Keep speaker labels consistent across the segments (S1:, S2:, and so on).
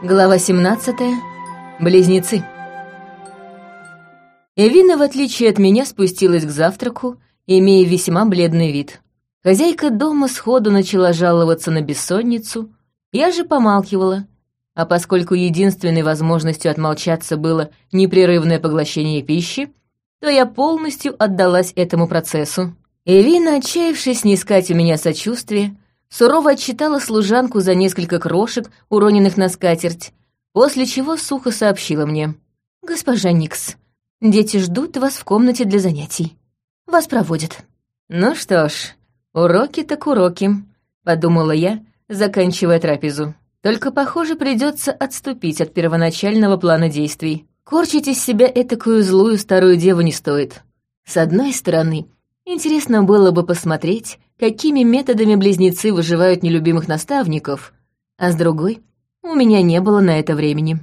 S1: Глава 17. Близнецы. Эвина, в отличие от меня, спустилась к завтраку, имея весьма бледный вид. Хозяйка дома сходу начала жаловаться на бессонницу, я же помалкивала, а поскольку единственной возможностью отмолчаться было непрерывное поглощение пищи, то я полностью отдалась этому процессу. Эвина, отчаявшись не искать у меня сочувствия, сурово отчитала служанку за несколько крошек, уроненных на скатерть, после чего сухо сообщила мне. «Госпожа Никс, дети ждут вас в комнате для занятий. Вас проводят». «Ну что ж, уроки так уроки», — подумала я, заканчивая трапезу. «Только, похоже, придется отступить от первоначального плана действий. Корчить из себя этакую злую старую деву не стоит. С одной стороны, интересно было бы посмотреть, какими методами близнецы выживают нелюбимых наставников, а с другой, у меня не было на это времени.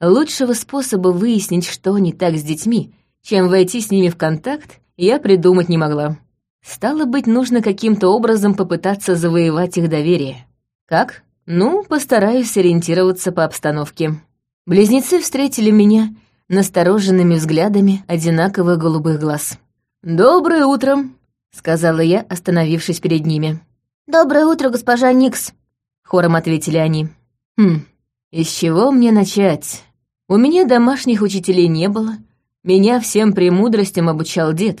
S1: Лучшего способа выяснить, что не так с детьми, чем войти с ними в контакт, я придумать не могла. Стало быть, нужно каким-то образом попытаться завоевать их доверие. Как? Ну, постараюсь ориентироваться по обстановке. Близнецы встретили меня настороженными взглядами одинаковых голубых глаз. «Доброе утро!» — сказала я, остановившись перед ними.
S2: «Доброе утро, госпожа Никс», —
S1: хором ответили они. «Хм, из чего мне начать? У меня домашних учителей не было, меня всем премудростям обучал дед,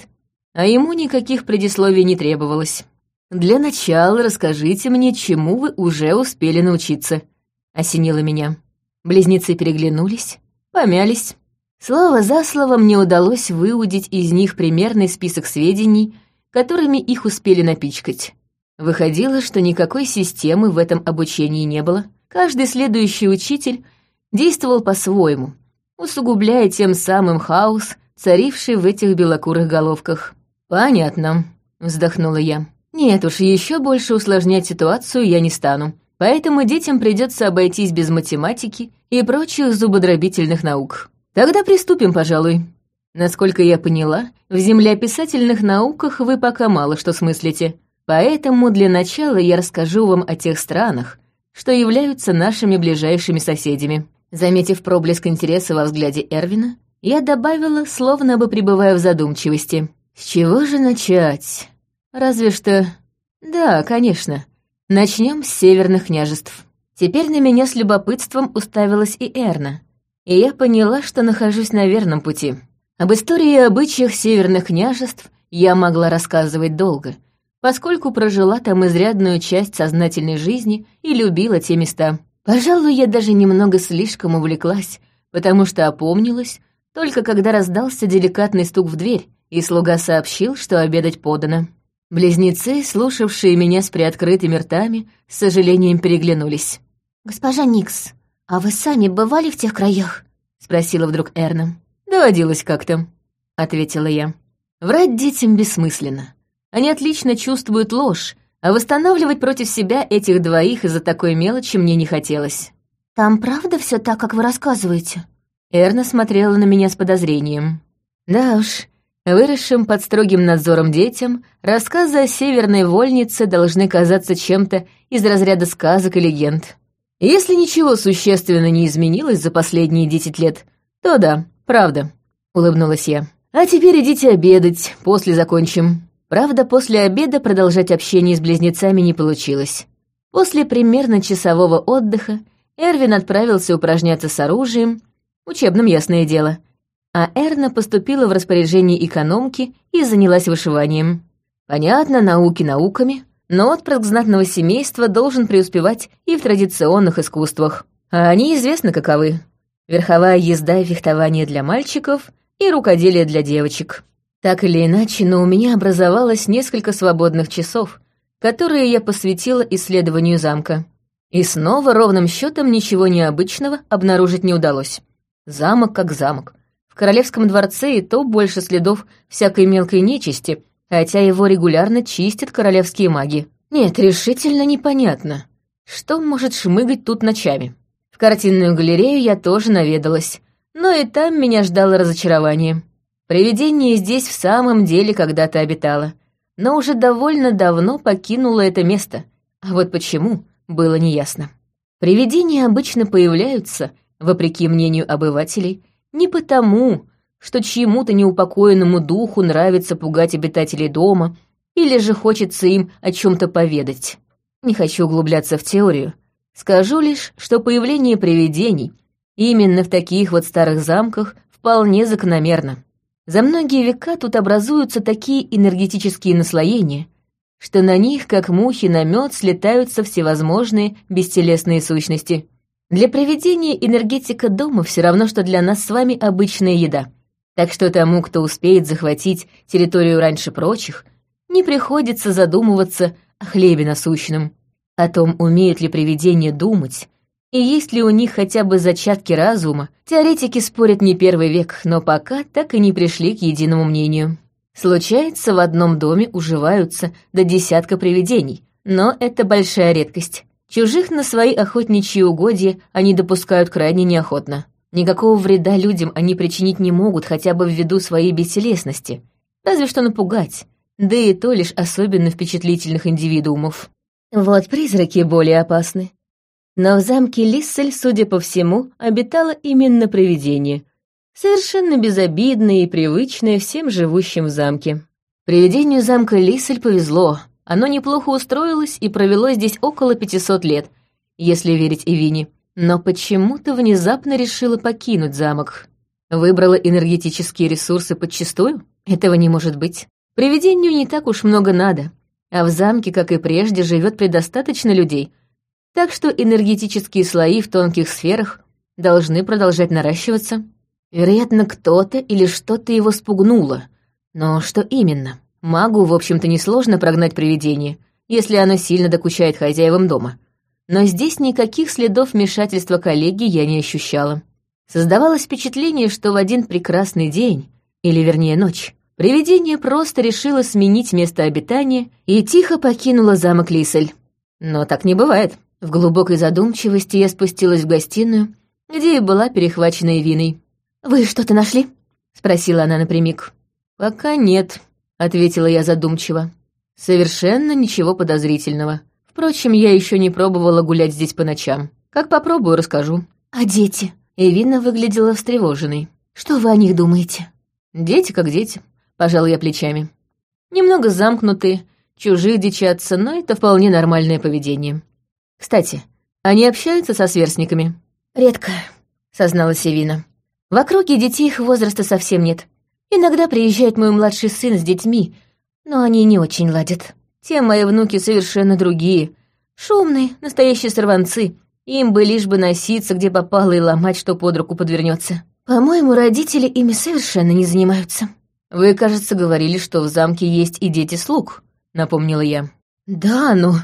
S1: а ему никаких предисловий не требовалось. Для начала расскажите мне, чему вы уже успели научиться», — осенило меня. Близнецы переглянулись, помялись. Слово за слово мне удалось выудить из них примерный список сведений — которыми их успели напичкать. Выходило, что никакой системы в этом обучении не было. Каждый следующий учитель действовал по-своему, усугубляя тем самым хаос, царивший в этих белокурых головках. «Понятно», — вздохнула я. «Нет уж, еще больше усложнять ситуацию я не стану. Поэтому детям придется обойтись без математики и прочих зубодробительных наук. Тогда приступим, пожалуй». Насколько я поняла, в землеописательных науках вы пока мало что смыслите, поэтому для начала я расскажу вам о тех странах, что являются нашими ближайшими соседями. Заметив проблеск интереса во взгляде Эрвина, я добавила, словно бы пребывая в задумчивости. С чего же начать? Разве что... Да, конечно. Начнем с северных княжеств. Теперь на меня с любопытством уставилась и Эрна, и я поняла, что нахожусь на верном пути. Об истории и обычаях северных княжеств я могла рассказывать долго, поскольку прожила там изрядную часть сознательной жизни и любила те места. Пожалуй, я даже немного слишком увлеклась, потому что опомнилась, только когда раздался деликатный стук в дверь, и слуга сообщил, что обедать подано. Близнецы, слушавшие меня с приоткрытыми ртами, с сожалением переглянулись.
S2: «Госпожа Никс, а вы сами бывали в тех краях?»
S1: — спросила вдруг Эрна. «Доводилось как-то», — ответила я. «Врать детям бессмысленно. Они отлично чувствуют ложь, а восстанавливать против себя этих двоих из-за такой мелочи мне не хотелось».
S2: «Там правда все так, как вы рассказываете?»
S1: Эрна смотрела на меня с подозрением. «Да уж, выросшим под строгим надзором детям рассказы о северной вольнице должны казаться чем-то из разряда сказок и легенд. Если ничего существенно не изменилось за последние десять лет, то да, «Правда», — улыбнулась я. «А теперь идите обедать, после закончим». Правда, после обеда продолжать общение с близнецами не получилось. После примерно часового отдыха Эрвин отправился упражняться с оружием, учебным ясное дело, а Эрна поступила в распоряжение экономки и занялась вышиванием. Понятно, науки науками, но отпрыск знатного семейства должен преуспевать и в традиционных искусствах, а они известны каковы верховая езда и фехтование для мальчиков и рукоделие для девочек. Так или иначе, но у меня образовалось несколько свободных часов, которые я посвятила исследованию замка. И снова ровным счетом ничего необычного обнаружить не удалось. Замок как замок. В королевском дворце и то больше следов всякой мелкой нечисти, хотя его регулярно чистят королевские маги. Нет, решительно непонятно, что может шмыгать тут ночами картинную галерею я тоже наведалась, но и там меня ждало разочарование. Привидение здесь в самом деле когда-то обитало, но уже довольно давно покинуло это место, а вот почему, было неясно. Привидения обычно появляются, вопреки мнению обывателей, не потому, что чьему-то неупокоенному духу нравится пугать обитателей дома, или же хочется им о чем-то поведать. Не хочу углубляться в теорию. Скажу лишь, что появление привидений именно в таких вот старых замках вполне закономерно. За многие века тут образуются такие энергетические наслоения, что на них, как мухи на мед, слетаются всевозможные бестелесные сущности. Для приведения энергетика дома все равно, что для нас с вами обычная еда. Так что тому, кто успеет захватить территорию раньше прочих, не приходится задумываться о хлебе насущном, о том, умеют ли привидения думать, и есть ли у них хотя бы зачатки разума, теоретики спорят не первый век, но пока так и не пришли к единому мнению. Случается, в одном доме уживаются до десятка привидений, но это большая редкость. Чужих на свои охотничьи угодья они допускают крайне неохотно. Никакого вреда людям они причинить не могут хотя бы ввиду своей бестелесности. Разве что напугать, да и то лишь особенно впечатлительных индивидуумов. Вот призраки более опасны. Но в замке Лиссель, судя по всему, обитало именно привидение. Совершенно безобидное и привычное всем живущим в замке. Привидению замка Лиссель повезло. Оно неплохо устроилось и провело здесь около 500 лет, если верить Ивине. Но почему-то внезапно решило покинуть замок. Выбрала энергетические ресурсы подчистую? Этого не может быть. Привидению не так уж много надо. А в замке, как и прежде, живет предостаточно людей — так что энергетические слои в тонких сферах должны продолжать наращиваться. Вероятно, кто-то или что-то его спугнуло. Но что именно? Магу, в общем-то, несложно прогнать привидение, если оно сильно докучает хозяевам дома. Но здесь никаких следов вмешательства коллеги я не ощущала. Создавалось впечатление, что в один прекрасный день, или вернее ночь, привидение просто решило сменить место обитания и тихо покинуло замок Лисель. Но так не бывает. В глубокой задумчивости я спустилась в гостиную, где и была перехвачена виной. «Вы что-то нашли?» — спросила она напрямик. «Пока нет», — ответила я задумчиво. «Совершенно ничего подозрительного. Впрочем, я еще не пробовала гулять здесь по ночам. Как попробую, расскажу».
S2: «А дети?»
S1: Эвина выглядела встревоженной.
S2: «Что вы о них думаете?»
S1: «Дети как дети», — пожал я плечами. «Немного замкнутые, чужие дичатся, но это вполне нормальное поведение. Кстати, они общаются со сверстниками?»
S2: «Редко», —
S1: созналась Эвина.
S2: «В округе детей их возраста совсем нет. Иногда приезжает мой младший сын с детьми, но они не очень ладят.
S1: Те мои внуки совершенно другие. Шумные, настоящие сорванцы. Им бы лишь бы носиться, где попало, и ломать, что под руку подвернется.
S2: По-моему, родители ими совершенно не занимаются».
S1: «Вы, кажется, говорили, что в замке есть и дети слуг», — напомнила я.
S2: «Да, но...»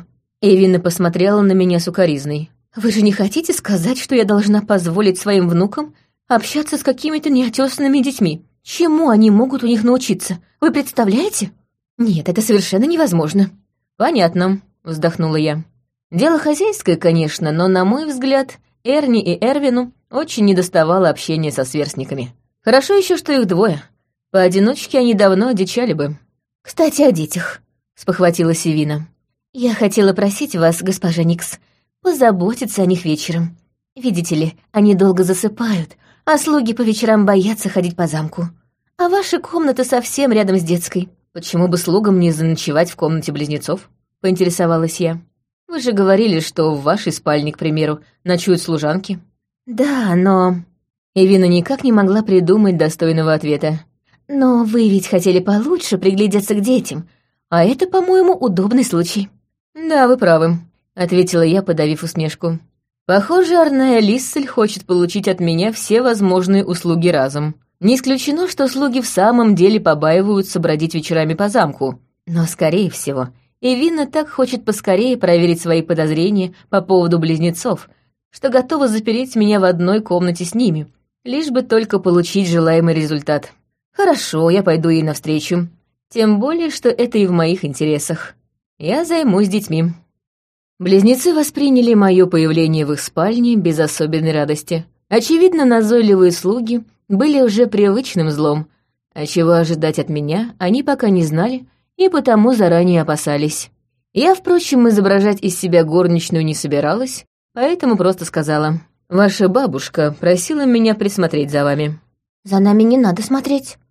S1: Эвина посмотрела на меня сукоризной.
S2: «Вы же не хотите сказать, что я должна позволить своим внукам общаться с какими-то неотесанными детьми? Чему они могут у них научиться? Вы представляете? Нет, это совершенно невозможно».
S1: «Понятно», — вздохнула я. «Дело хозяйское, конечно, но, на мой взгляд, Эрни и Эрвину очень недоставало общения со сверстниками. Хорошо еще, что их двое. Поодиночке они давно одичали бы».
S2: «Кстати, о детях», — спохватилась Эвина. «Я хотела просить вас, госпожа Никс, позаботиться о них вечером. Видите ли, они долго засыпают, а слуги по вечерам боятся ходить по замку. А ваша комната совсем рядом с детской.
S1: Почему бы слугам не заночевать в комнате близнецов?» — поинтересовалась я. «Вы же говорили, что в вашей спальне, к примеру, ночуют служанки».
S2: «Да, но...»
S1: Эвина никак не могла придумать достойного ответа.
S2: «Но вы ведь хотели получше приглядеться к детям, а это, по-моему, удобный случай».
S1: «Да, вы правы», — ответила я, подавив усмешку. «Похоже, Арная Лиссель хочет получить от меня все возможные услуги разом. Не исключено, что слуги в самом деле побаиваются бродить вечерами по замку. Но, скорее всего, Эвина так хочет поскорее проверить свои подозрения по поводу близнецов, что готова запереть меня в одной комнате с ними, лишь бы только получить желаемый результат. Хорошо, я пойду ей навстречу. Тем более, что это и в моих интересах. Я займусь детьми». Близнецы восприняли мое появление в их спальне без особенной радости. Очевидно, назойливые слуги были уже привычным злом, а чего ожидать от меня они пока не знали и потому заранее опасались. Я, впрочем, изображать из себя горничную не собиралась, поэтому просто сказала. «Ваша бабушка просила меня присмотреть за вами».
S2: «За нами не надо смотреть», —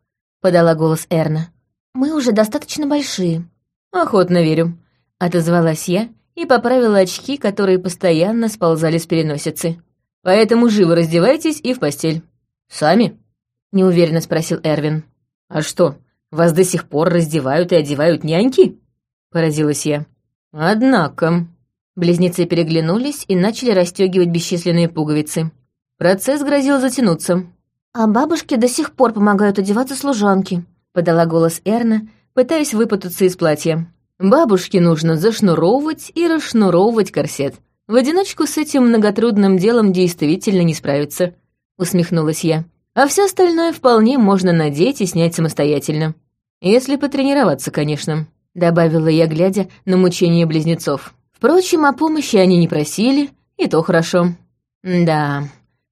S2: подала голос Эрна. «Мы уже достаточно большие».
S1: «Охотно верю», — отозвалась я и поправила очки, которые постоянно сползали с переносицы. «Поэтому живо раздевайтесь и в постель». «Сами?» — неуверенно спросил Эрвин. «А что, вас до сих пор раздевают и одевают няньки?» — поразилась я. «Однако...» Близнецы переглянулись и начали расстегивать бесчисленные пуговицы. Процесс грозил затянуться.
S2: «А бабушке до сих пор помогают одеваться служанки», — подала голос Эрна, пытаясь выпутаться из платья.
S1: «Бабушке нужно зашнуровывать и расшнуровывать корсет. В одиночку с этим многотрудным делом действительно не справиться», — усмехнулась я. «А все остальное вполне можно надеть и снять самостоятельно. Если потренироваться, конечно», — добавила я, глядя на мучения близнецов. Впрочем, о помощи они не просили, и то хорошо. Да,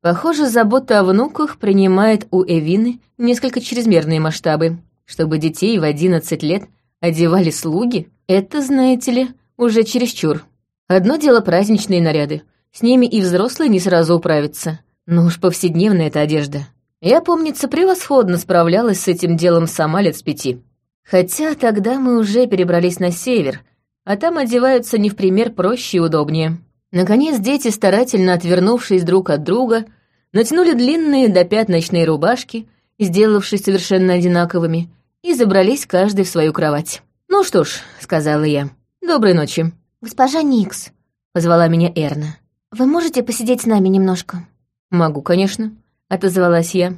S1: похоже, забота о внуках принимает у Эвины несколько чрезмерные масштабы. Чтобы детей в одиннадцать лет одевали слуги, это, знаете ли, уже чересчур. Одно дело праздничные наряды, с ними и взрослые не сразу управятся. Но уж повседневная эта одежда. Я, помнится, превосходно справлялась с этим делом сама лет с пяти. Хотя тогда мы уже перебрались на север — а там одеваются не в пример проще и удобнее. Наконец дети, старательно отвернувшись друг от друга, натянули длинные до пят ночные рубашки, сделавшись совершенно одинаковыми, и забрались каждый в свою кровать. «Ну что ж», — сказала я, — «доброй ночи».
S2: «Госпожа Никс», — позвала меня Эрна, — «вы можете посидеть с нами немножко?»
S1: «Могу, конечно», — отозвалась я.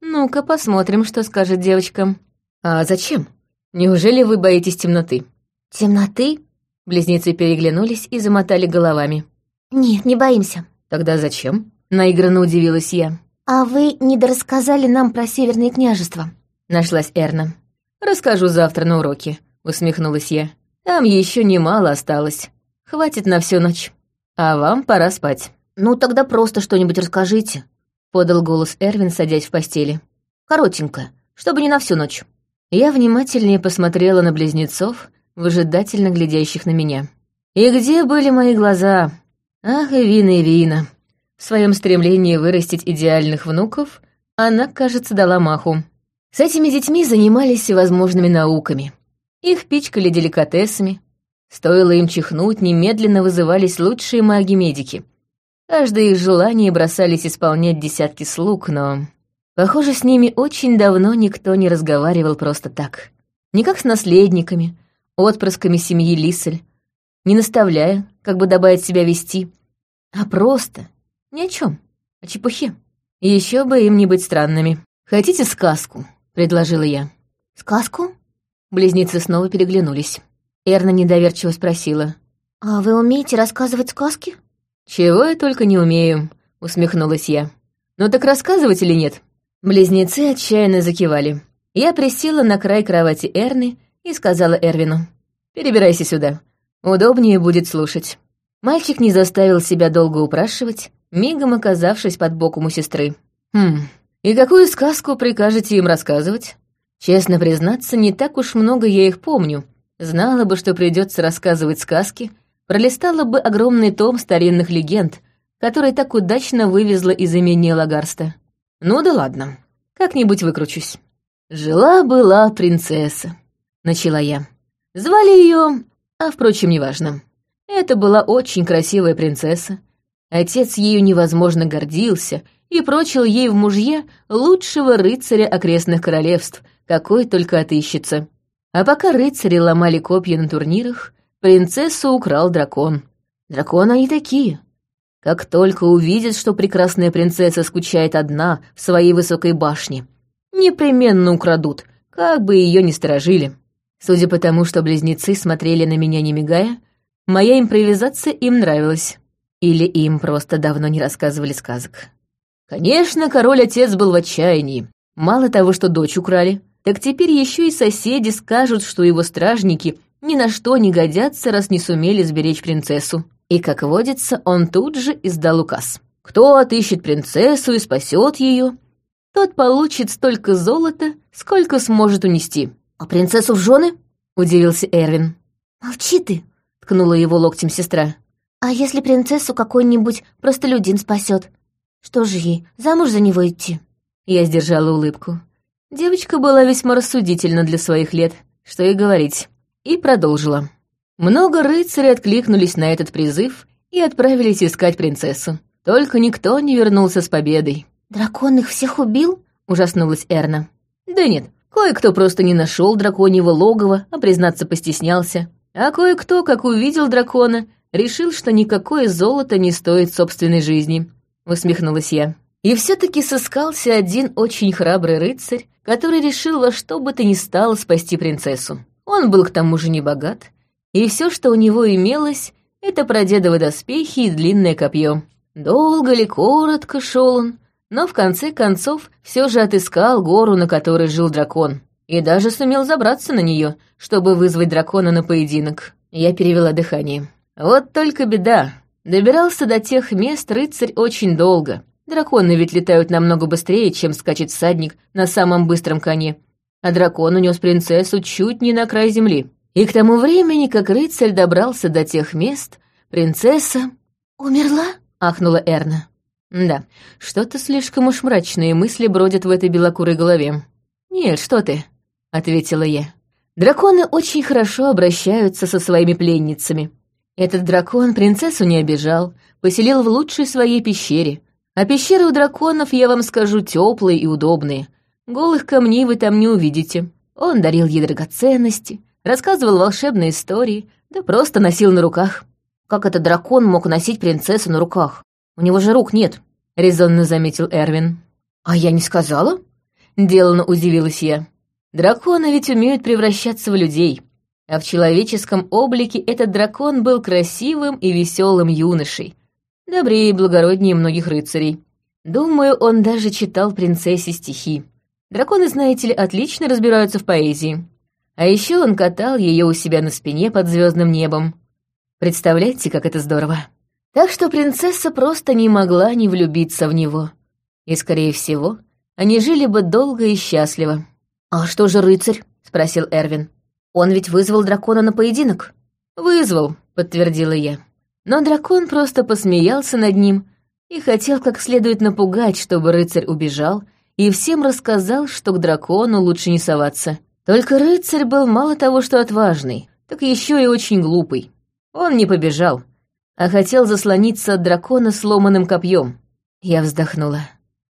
S1: «Ну-ка посмотрим, что скажет девочка». «А зачем? Неужели вы боитесь темноты?»
S2: «Темноты?»
S1: Близнецы переглянулись и замотали головами.
S2: «Нет, не боимся».
S1: «Тогда зачем?» — наигранно удивилась я.
S2: «А вы недорассказали нам про Северное княжество?»
S1: — нашлась Эрна. «Расскажу завтра на уроке», — усмехнулась я. «Там еще немало осталось. Хватит на всю ночь. А вам пора спать».
S2: «Ну, тогда просто что-нибудь расскажите», — подал голос Эрвин, садясь в постели. «Коротенько, чтобы не на всю ночь».
S1: Я внимательнее посмотрела на близнецов, выжидательно глядящих на меня. И где были мои глаза? Ах, и вина, и вина. В своем стремлении вырастить идеальных внуков она, кажется, дала маху. С этими детьми занимались всевозможными науками. Их пичкали деликатесами. Стоило им чихнуть, немедленно вызывались лучшие маги-медики. Каждое их желание бросались исполнять десятки слуг, но... Похоже, с ними очень давно никто не разговаривал просто так. Не как с наследниками, отпрысками семьи Лисель, не наставляя, как бы добавить себя вести, а просто ни о чем, о чепухе. Еще бы им не быть странными. «Хотите сказку?» — предложила я.
S2: «Сказку?»
S1: Близнецы снова переглянулись. Эрна недоверчиво спросила.
S2: «А вы умеете рассказывать сказки?»
S1: «Чего я только не умею», — усмехнулась я. «Ну так рассказывать или нет?» Близнецы отчаянно закивали. Я присела на край кровати Эрны и сказала Эрвину. «Перебирайся сюда. Удобнее будет слушать». Мальчик не заставил себя долго упрашивать, мигом оказавшись под боком у сестры. «Хм, и какую сказку прикажете им рассказывать?» Честно признаться, не так уж много я их помню. Знала бы, что придется рассказывать сказки, пролистала бы огромный том старинных легенд, который так удачно вывезла из имения Лагарста. Ну да ладно, как-нибудь выкручусь. Жила-была принцесса. — начала я. Звали ее, а, впрочем, неважно. Это была очень красивая принцесса. Отец ею невозможно гордился и прочил ей в мужья лучшего рыцаря окрестных королевств, какой только отыщется. А пока рыцари ломали копья на турнирах, принцессу украл дракон. Драконы они такие. Как только увидят, что прекрасная принцесса скучает одна в своей высокой башне, непременно украдут, как бы ее ни сторожили. Судя по тому, что близнецы смотрели на меня не мигая, моя импровизация им нравилась. Или им просто давно не рассказывали сказок. Конечно, король-отец был в отчаянии. Мало того, что дочь украли, так теперь еще и соседи скажут, что его стражники ни на что не годятся, раз не сумели сберечь принцессу. И, как водится, он тут же издал указ. Кто отыщет принцессу и спасет ее, тот получит столько золота, сколько сможет унести.
S2: «А принцессу в жены?»
S1: — удивился Эрвин.
S2: «Молчи ты!»
S1: — ткнула его локтем сестра.
S2: А если принцессу какой-нибудь простолюдин спасет? Что же ей, замуж за него идти?
S1: Я сдержала улыбку. Девочка была весьма рассудительна для своих лет, что и говорить, и продолжила. Много рыцарей откликнулись на этот призыв и отправились искать принцессу. Только никто не вернулся с победой.
S2: «Дракон их всех убил?»
S1: — ужаснулась Эрна. «Да нет, кое-кто просто не нашел драконьего логова, а признаться постеснялся. А кое-кто, как увидел дракона, решил, что никакое золото не стоит собственной жизни», — усмехнулась я. И все-таки сыскался один очень храбрый рыцарь, который решил во что бы то ни стало спасти принцессу. Он был к тому же не богат, и все, что у него имелось, это прадедовы доспехи и длинное копье. Долго ли, коротко шел он, но в конце концов все же отыскал гору, на которой жил дракон, и даже сумел забраться на нее, чтобы вызвать дракона на поединок. Я перевела дыхание. Вот только беда. Добирался до тех мест рыцарь очень долго. Драконы ведь летают намного быстрее, чем скачет всадник на самом быстром коне. А дракон унес принцессу чуть не на край земли. И к тому времени, как рыцарь добрался до тех мест, принцесса...
S2: «Умерла?»
S1: — ахнула Эрна. Да, что-то слишком уж мрачные мысли бродят в этой белокурой голове. «Нет, что ты», — ответила я. «Драконы очень хорошо обращаются со своими пленницами. Этот дракон принцессу не обижал, поселил в лучшей своей пещере. А пещеры у драконов, я вам скажу, теплые и удобные. Голых камней вы там не увидите. Он дарил ей драгоценности, рассказывал волшебные истории, да просто носил на руках. Как этот дракон мог носить принцессу на руках? У него же рук нет, — резонно заметил Эрвин. А я не сказала? Делано удивилась я. Драконы ведь умеют превращаться в людей. А в человеческом облике этот дракон был красивым и веселым юношей. Добрее и благороднее многих рыцарей. Думаю, он даже читал принцессе стихи. Драконы, знаете ли, отлично разбираются в поэзии. А еще он катал ее у себя на спине под звездным небом. Представляете, как это здорово? Так что принцесса просто не могла не влюбиться в него. И, скорее всего, они жили бы долго и счастливо. «А что же рыцарь?» — спросил Эрвин. «Он ведь вызвал дракона на поединок?» «Вызвал», — подтвердила я. Но дракон просто посмеялся над ним и хотел как следует напугать, чтобы рыцарь убежал, и всем рассказал, что к дракону лучше не соваться. Только рыцарь был мало того, что отважный, так еще и очень глупый. Он не побежал, а хотел заслониться от дракона сломанным копьем. Я вздохнула.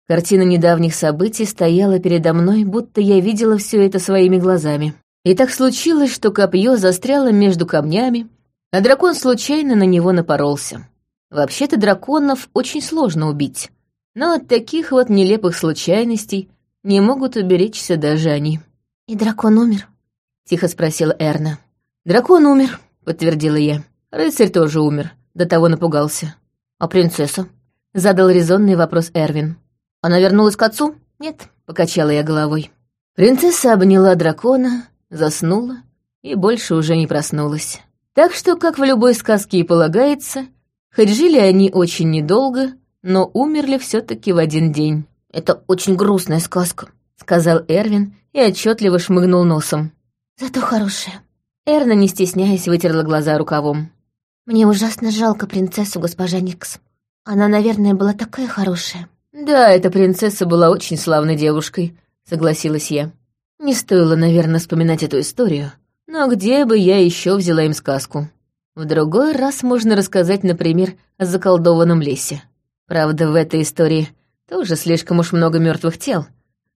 S1: Картина недавних событий стояла передо мной, будто я видела все это своими глазами. И так случилось, что копье застряло между камнями, а дракон случайно на него напоролся. Вообще-то драконов очень сложно убить, но от таких вот нелепых случайностей не могут уберечься даже они.
S2: «И дракон умер?»
S1: — тихо спросила Эрна. «Дракон умер», — подтвердила я. Рыцарь тоже умер, до того напугался. А принцесса? Задал резонный вопрос Эрвин. Она вернулась к отцу? Нет, покачала я головой. Принцесса обняла дракона, заснула и больше уже не проснулась. Так что, как в любой сказке и полагается, хоть жили они очень недолго, но умерли все таки в один день. «Это очень грустная сказка», — сказал Эрвин и отчетливо шмыгнул носом.
S2: «Зато хорошая».
S1: Эрна, не стесняясь, вытерла глаза рукавом.
S2: Мне ужасно жалко принцессу, госпожа Никс. Она, наверное, была такая хорошая.
S1: Да, эта принцесса была очень славной девушкой, согласилась я. Не стоило, наверное, вспоминать эту историю. Но где бы я еще взяла им сказку? В другой раз можно рассказать, например, о заколдованном лесе. Правда, в этой истории тоже слишком уж много мертвых тел.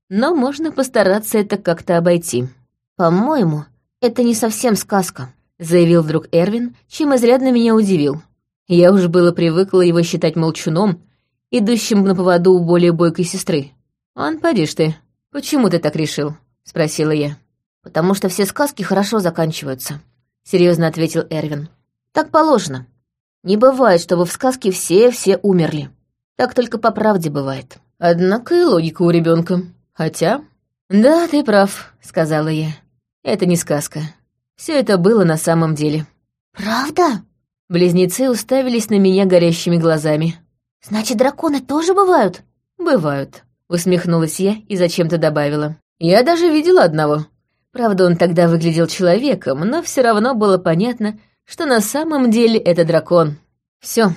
S1: Но можно постараться это как-то обойти.
S2: По-моему, это не совсем сказка, —
S1: заявил вдруг Эрвин, чем изрядно меня удивил. Я уж было привыкла его считать молчуном, идущим на поводу у более бойкой сестры. «Он, поди ты, почему ты так решил?» — спросила я.
S2: «Потому что все сказки хорошо заканчиваются», — серьезно ответил Эрвин. «Так положено. Не бывает, чтобы в сказке все-все умерли. Так только по правде бывает».
S1: Однако и логика у ребенка. Хотя... «Да, ты прав», — сказала я. «Это не сказка. Все это было на самом деле.
S2: «Правда?»
S1: Близнецы уставились на меня горящими глазами.
S2: «Значит, драконы тоже бывают?»
S1: «Бывают», — усмехнулась я и зачем-то добавила. «Я даже видела одного. Правда, он тогда выглядел человеком, но все равно было понятно, что на самом деле это дракон». Все.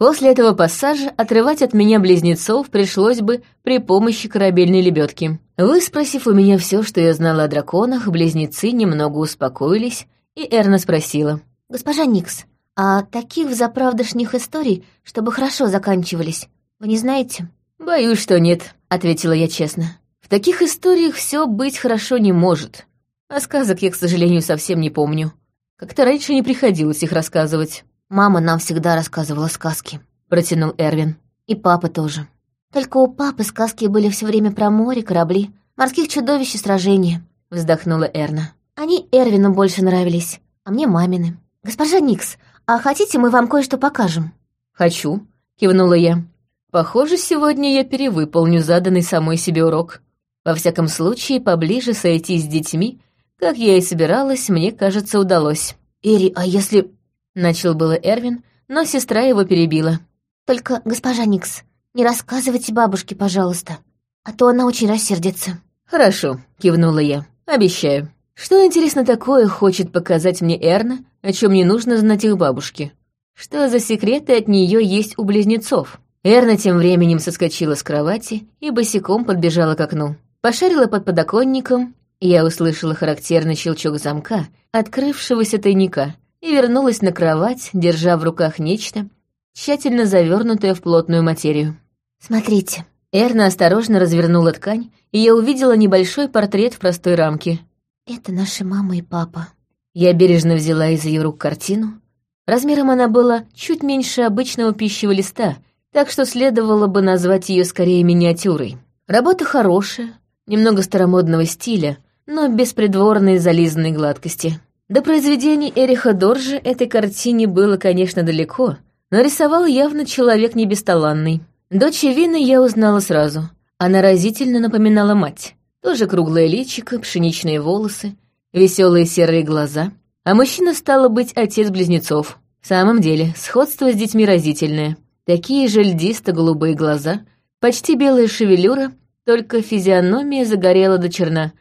S1: После этого пассажа отрывать от меня близнецов пришлось бы при помощи корабельной лебедки. Выспросив у меня все, что я знала о драконах, близнецы немного успокоились, и Эрна спросила.
S2: «Госпожа Никс, а таких заправдошних историй, чтобы хорошо заканчивались, вы не знаете?»
S1: «Боюсь, что нет», — ответила я честно. «В таких историях все быть хорошо не может. А сказок я, к сожалению, совсем не помню. Как-то раньше не приходилось их рассказывать».
S2: «Мама нам всегда рассказывала сказки», — протянул Эрвин. «И папа тоже. Только у папы сказки были все время про море, корабли, морских чудовищ и сражения», — вздохнула Эрна. «Они Эрвину больше нравились, а мне мамины. Госпожа Никс, а хотите, мы вам кое-что покажем?»
S1: «Хочу», — кивнула я. «Похоже, сегодня я перевыполню заданный самой себе урок. Во всяком случае, поближе сойти с детьми, как я и собиралась, мне кажется, удалось».
S2: «Эри, а если
S1: Начал было Эрвин, но сестра его перебила.
S2: «Только, госпожа Никс, не рассказывайте бабушке, пожалуйста, а то она очень рассердится».
S1: «Хорошо», — кивнула я. «Обещаю. Что, интересно, такое хочет показать мне Эрна, о чем не нужно знать их бабушке? Что за секреты от нее есть у близнецов?» Эрна тем временем соскочила с кровати и босиком подбежала к окну. Пошарила под подоконником, и я услышала характерный щелчок замка, открывшегося тайника, и вернулась на кровать, держа в руках нечто, тщательно завернутое в плотную материю.
S2: «Смотрите».
S1: Эрна осторожно развернула ткань, и я увидела небольшой портрет в простой рамке.
S2: «Это наши мама и папа».
S1: Я бережно взяла из ее рук картину. Размером она была чуть меньше обычного пищевого листа, так что следовало бы назвать ее скорее миниатюрой. Работа хорошая, немного старомодного стиля, но без придворной зализанной гладкости. До произведений Эриха Доржа этой картине было, конечно, далеко, но рисовал явно человек не бесталанный. Дочь Вины я узнала сразу. Она разительно напоминала мать. Тоже круглое личико, пшеничные волосы, веселые серые глаза. А мужчина стало быть отец близнецов. В самом деле, сходство с детьми разительное. Такие же льдисто-голубые глаза, почти белая шевелюра, только физиономия загорела до черна,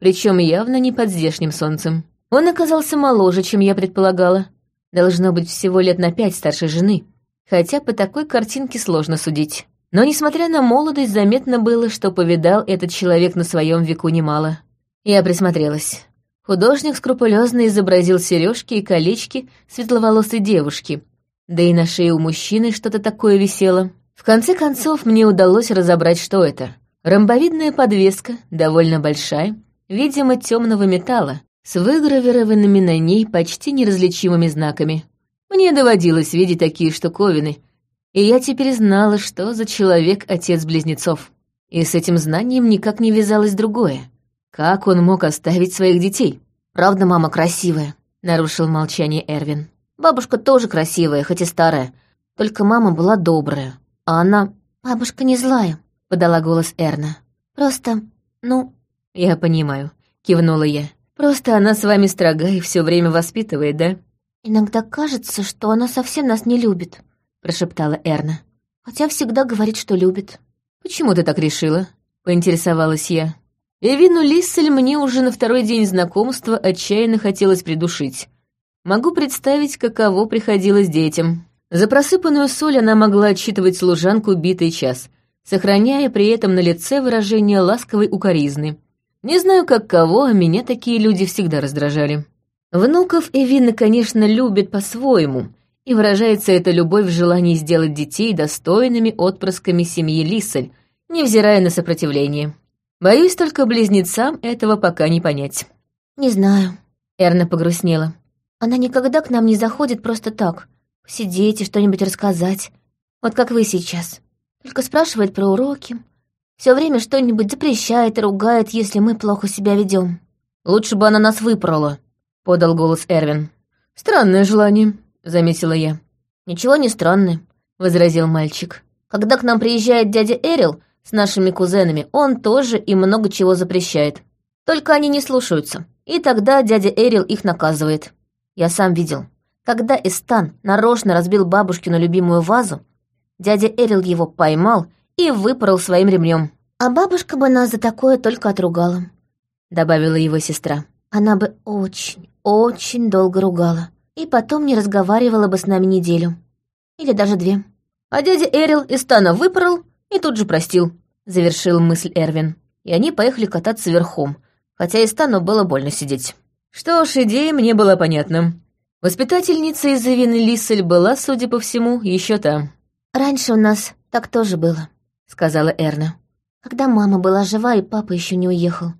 S1: причем явно не под здешним солнцем. Он оказался моложе, чем я предполагала. Должно быть всего лет на пять старше жены. Хотя по такой картинке сложно судить. Но, несмотря на молодость, заметно было, что повидал этот человек на своем веку немало. Я присмотрелась. Художник скрупулезно изобразил сережки и колечки светловолосой девушки. Да и на шее у мужчины что-то такое висело. В конце концов, мне удалось разобрать, что это. Ромбовидная подвеска, довольно большая, видимо, темного металла, с выгравированными на ней почти неразличимыми знаками. Мне доводилось видеть такие штуковины, и я теперь знала, что за человек отец близнецов. И с этим знанием никак не вязалось другое. Как он мог оставить своих детей?
S2: «Правда, мама красивая», — нарушил молчание Эрвин. «Бабушка тоже красивая, хоть и старая. Только мама была добрая, а она...» «Бабушка не злая», — подала голос Эрна. «Просто, ну...»
S1: «Я понимаю», — кивнула я. Просто она с вами строга и все время воспитывает, да?»
S2: «Иногда кажется, что она совсем нас не любит», — прошептала Эрна. «Хотя всегда говорит, что любит».
S1: «Почему ты так решила?» — поинтересовалась я. Эвину Лиссель мне уже на второй день знакомства отчаянно хотелось придушить. Могу представить, каково приходилось детям. За просыпанную соль она могла отчитывать служанку битый час, сохраняя при этом на лице выражение ласковой укоризны. Не знаю, как кого, а меня такие люди всегда раздражали. Внуков Эвина, конечно, любит по-своему, и выражается эта любовь в желании сделать детей достойными отпрысками семьи Лисель, невзирая на сопротивление. Боюсь, только близнецам этого пока не понять.
S2: «Не знаю», — Эрна погрустнела. «Она никогда к нам не заходит просто так. Посидеть и что-нибудь рассказать. Вот как вы сейчас. Только спрашивает про уроки, все время что-нибудь запрещает и ругает, если мы плохо себя ведем.
S1: Лучше бы она нас выпорола, подал голос Эрвин. Странное желание, заметила я.
S2: Ничего не странное, возразил мальчик. Когда к нам приезжает дядя Эрил с нашими кузенами, он тоже им много чего запрещает. Только они не слушаются. И тогда дядя Эрил их наказывает. Я сам видел. Когда Эстан нарочно разбил бабушкину любимую вазу, дядя Эрил его поймал и выпорол своим ремнем. «А бабушка бы нас за такое только отругала», — добавила его сестра. «Она бы очень, очень долго ругала, и потом не разговаривала бы с нами неделю. Или даже две.
S1: А дядя Эрил из стана выпорол и тут же простил, завершил мысль Эрвин. И они поехали кататься верхом, хотя и стану было больно сидеть. Что ж, идея мне была понятна. Воспитательница из Эвины Лиссель была, судя по всему, еще там.
S2: «Раньше у нас так тоже было», — сказала Эрна. «Когда мама была жива и папа еще не уехал.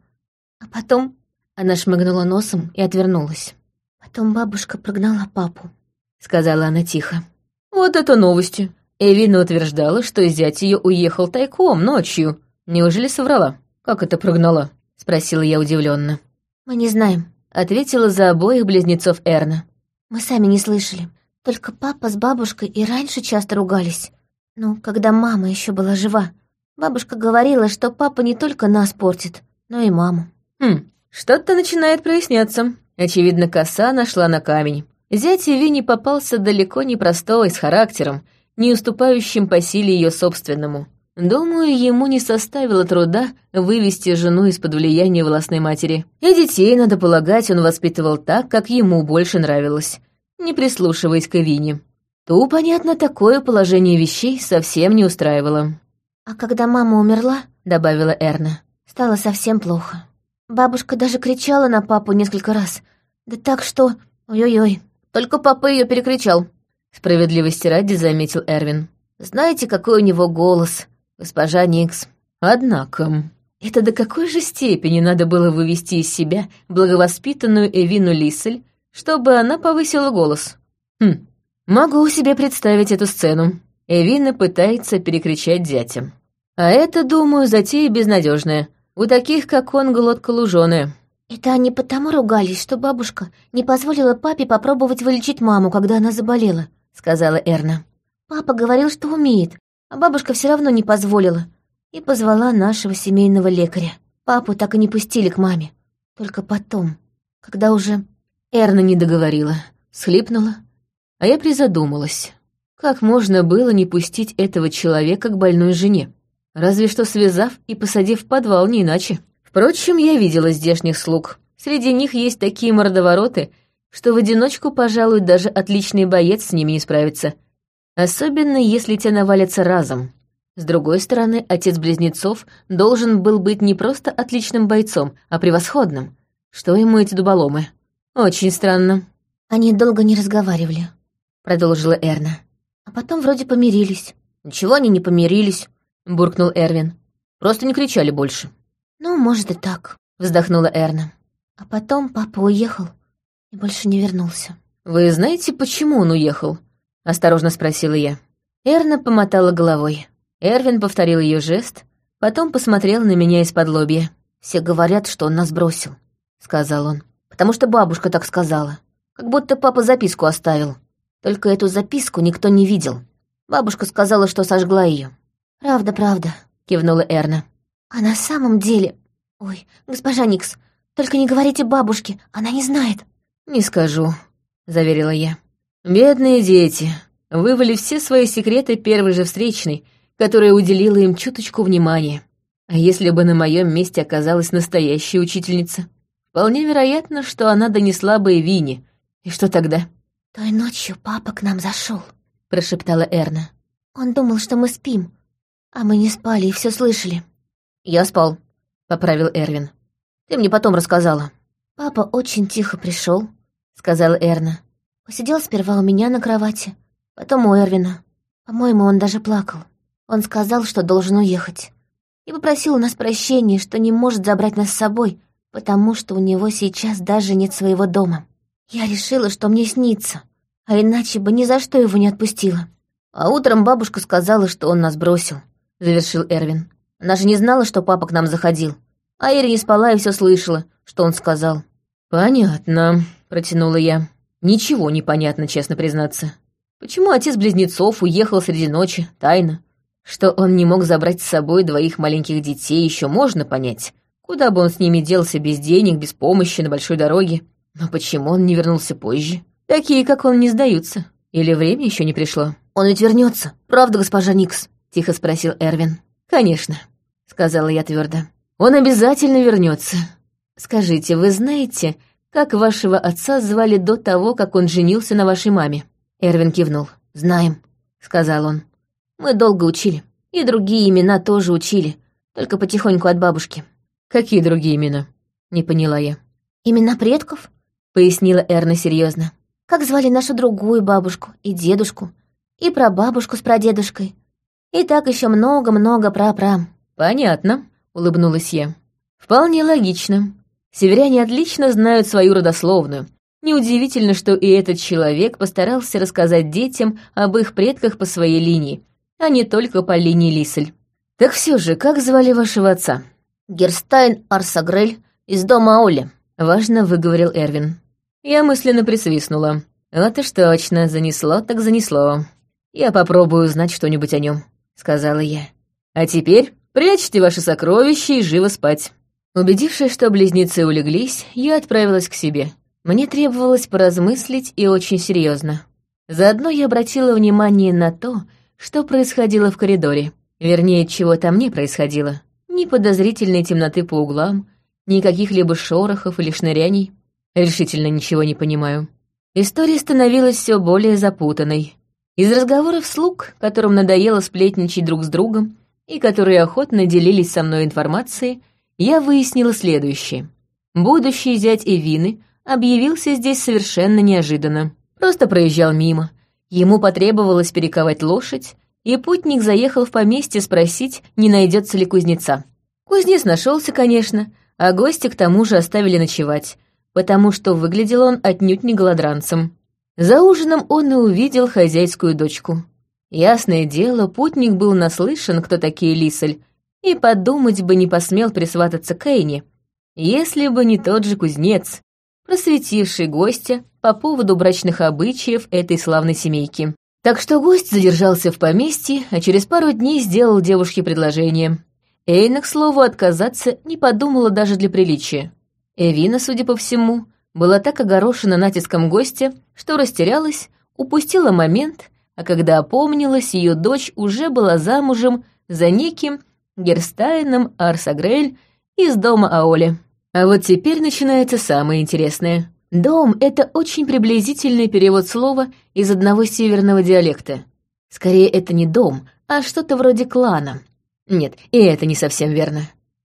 S2: А потом...» Она шмыгнула носом и отвернулась. «Потом бабушка прогнала папу», — сказала она тихо.
S1: «Вот это новости!» Эвина утверждала, что зять ее уехал тайком ночью. Неужели соврала? Как это прогнала? Спросила я удивленно.
S2: Мы не знаем,
S1: ответила за обоих близнецов Эрна.
S2: Мы сами не слышали. Только папа с бабушкой и раньше часто ругались. Ну, когда мама еще была жива. Бабушка говорила, что папа не только нас портит, но и маму.
S1: Хм, что-то начинает проясняться. Очевидно, коса нашла на камень. Зять Винни попался далеко не простой, с характером, не уступающим по силе ее собственному. Думаю, ему не составило труда вывести жену из-под влияния властной матери. И детей, надо полагать, он воспитывал так, как ему больше нравилось, не прислушиваясь к Вине. Ту, понятно, такое положение вещей совсем не устраивало.
S2: «А когда мама умерла, — добавила Эрна, — стало совсем плохо. Бабушка даже кричала на папу несколько раз. Да так что... Ой-ой-ой.
S1: Только папа ее перекричал. Справедливости ради заметил Эрвин. Знаете, какой у него голос, госпожа Никс. Однако, это до какой же степени надо было вывести из себя благовоспитанную Эвину Лиссель, чтобы она повысила голос? Хм, могу себе представить эту сцену. Эвина пытается перекричать зятя. А это, думаю, затея безнадежная. У таких, как он, глотка луженая.
S2: «Это они потому ругались, что бабушка не позволила папе попробовать вылечить маму, когда она заболела», — сказала Эрна. «Папа говорил, что умеет, а бабушка все равно не позволила и позвала нашего семейного лекаря. Папу так и не пустили к маме. Только потом, когда уже...»
S1: Эрна не договорила, схлипнула, а я призадумалась. Как можно было не пустить этого человека к больной жене? Разве что связав и посадив в подвал, не иначе. Впрочем, я видела здешних слуг. Среди них есть такие мордовороты, что в одиночку, пожалуй, даже отличный боец с ними не справится. Особенно, если те навалятся разом. С другой стороны, отец близнецов должен был быть не просто отличным бойцом, а превосходным. Что ему эти дуболомы? Очень странно.
S2: «Они долго не разговаривали», — продолжила Эрна. «А потом вроде помирились».
S1: «Ничего они не помирились», — буркнул Эрвин. «Просто не кричали больше».
S2: «Ну, может и так», — вздохнула Эрна. А потом папа уехал и больше не вернулся.
S1: «Вы знаете, почему он уехал?» — осторожно спросила я. Эрна помотала головой. Эрвин повторил ее жест, потом посмотрел на меня из-под лобья. «Все говорят, что он нас бросил», — сказал он. «Потому что бабушка так сказала. Как будто папа записку оставил. Только эту записку никто не видел. Бабушка сказала, что сожгла ее.
S2: «Правда, правда», — кивнула Эрна. «А на самом деле... Ой, госпожа Никс, только не говорите бабушке, она не знает».
S1: «Не скажу», — заверила я. «Бедные дети. Вывали все свои секреты первой же встречной, которая уделила им чуточку внимания. А если бы на моем месте оказалась настоящая учительница? Вполне вероятно, что она донесла бы и Вине. И что тогда?»
S2: «Той ночью папа к нам зашел, прошептала Эрна. «Он думал, что мы спим, а мы не спали и все слышали».
S1: «Я спал», — поправил Эрвин. «Ты мне потом рассказала».
S2: «Папа очень тихо пришел, сказала Эрна. «Посидел сперва у меня на кровати, потом у Эрвина. По-моему, он даже плакал. Он сказал, что должен уехать. И попросил у нас прощения, что не может забрать нас с собой, потому что у него сейчас даже нет своего дома. Я решила, что мне снится, а иначе бы ни за что его не отпустила.
S1: А утром бабушка сказала, что он нас бросил», — завершил Эрвин. Она же не знала, что папа к нам заходил. А Ири не спала и все слышала, что он сказал. «Понятно», — протянула я. «Ничего не понятно, честно признаться. Почему отец близнецов уехал среди ночи, тайно? Что он не мог забрать с собой двоих маленьких детей, еще можно понять. Куда бы он с ними делся без денег, без помощи, на большой дороге? Но почему он не вернулся позже? Такие, как он, не сдаются. Или время еще не пришло? Он ведь вернется, правда, госпожа Никс? Тихо спросил Эрвин. Конечно, — сказала я твердо. «Он обязательно вернется. Скажите, вы знаете, как вашего отца звали до того, как он женился на вашей маме?» Эрвин кивнул. «Знаем.
S2: сказал он. «Мы долго учили. И другие имена тоже учили, только потихоньку от бабушки».
S1: «Какие другие имена?» — не поняла я.
S2: «Имена предков?» — пояснила Эрна серьезно. «Как звали нашу другую бабушку и дедушку, и прабабушку с прадедушкой, и так еще много-много пра-пра».
S1: «Понятно», — улыбнулась я. «Вполне логично. Северяне отлично знают свою родословную. Неудивительно, что и этот человек постарался рассказать детям об их предках по своей линии, а не только по линии Лисель. Так все же, как звали вашего отца?
S2: Герстайн Арсагрель из дома Оли,
S1: важно выговорил Эрвин. Я мысленно присвистнула. Вот уж точно, занесло так занесло. Я попробую узнать что-нибудь о нем, сказала я. А теперь прячьте ваши сокровища и живо спать. Убедившись, что близнецы улеглись, я отправилась к себе. Мне требовалось поразмыслить и очень серьезно. Заодно я обратила внимание на то, что происходило в коридоре. Вернее, чего там не происходило. Ни подозрительной темноты по углам, ни каких-либо шорохов или шныряний. Решительно ничего не понимаю. История становилась все более запутанной. Из разговоров слуг, которым надоело сплетничать друг с другом, и которые охотно делились со мной информацией, я выяснила следующее. Будущий зять Эвины объявился здесь совершенно неожиданно. Просто проезжал мимо. Ему потребовалось перековать лошадь, и путник заехал в поместье спросить, не найдется ли кузнеца. Кузнец нашелся, конечно, а гости к тому же оставили ночевать, потому что выглядел он отнюдь не голодранцем. За ужином он и увидел хозяйскую дочку. Ясное дело, путник был наслышан, кто такие Лисель, и подумать бы не посмел присвататься к если бы не тот же кузнец, просветивший гостя по поводу брачных обычаев этой славной семейки. Так что гость задержался в поместье, а через пару дней сделал девушке предложение. Эйна, к слову, отказаться не подумала даже для приличия. Эвина, судя по всему, была так огорошена натиском гостя, что растерялась, упустила момент, а когда опомнилась, ее дочь уже была замужем за неким Герстайном Арсагрель из дома Аоли. А вот теперь начинается самое интересное. Дом — это очень приблизительный перевод слова из одного северного диалекта. Скорее, это не дом, а что-то вроде клана. Нет, и это не совсем верно.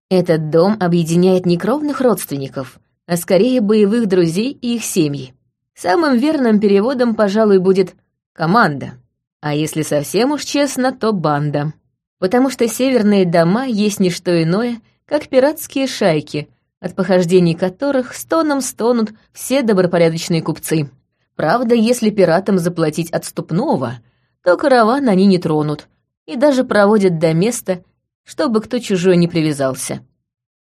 S1: Этот дом объединяет не кровных родственников, а скорее боевых друзей и их семьи. Самым верным переводом, пожалуй, будет «команда». А если совсем уж честно, то «банда». Потому что северные дома есть не что иное, как пиратские шайки — от похождений которых стоном стонут все добропорядочные купцы. Правда, если пиратам заплатить отступного, то караван они не тронут и даже проводят до места, чтобы кто чужой не привязался.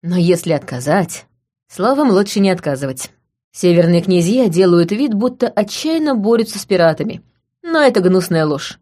S1: Но если отказать, словом, лучше не отказывать. Северные князья делают вид, будто отчаянно борются с пиратами, но это гнусная ложь.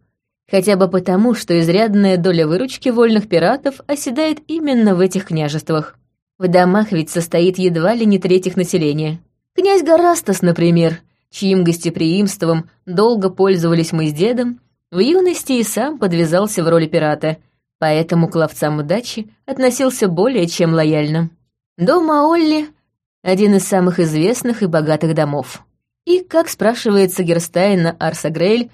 S1: Хотя бы потому, что изрядная доля выручки вольных пиратов оседает именно в этих княжествах. В домах ведь состоит едва ли не треть их населения. Князь Горастас, например, чьим гостеприимством долго пользовались мы с дедом, в юности и сам подвязался в роли пирата, поэтому к ловцам удачи относился более чем лояльно. Дом Аолли — один из самых известных и богатых домов. И, как спрашивается Герстайна Арсагрейль,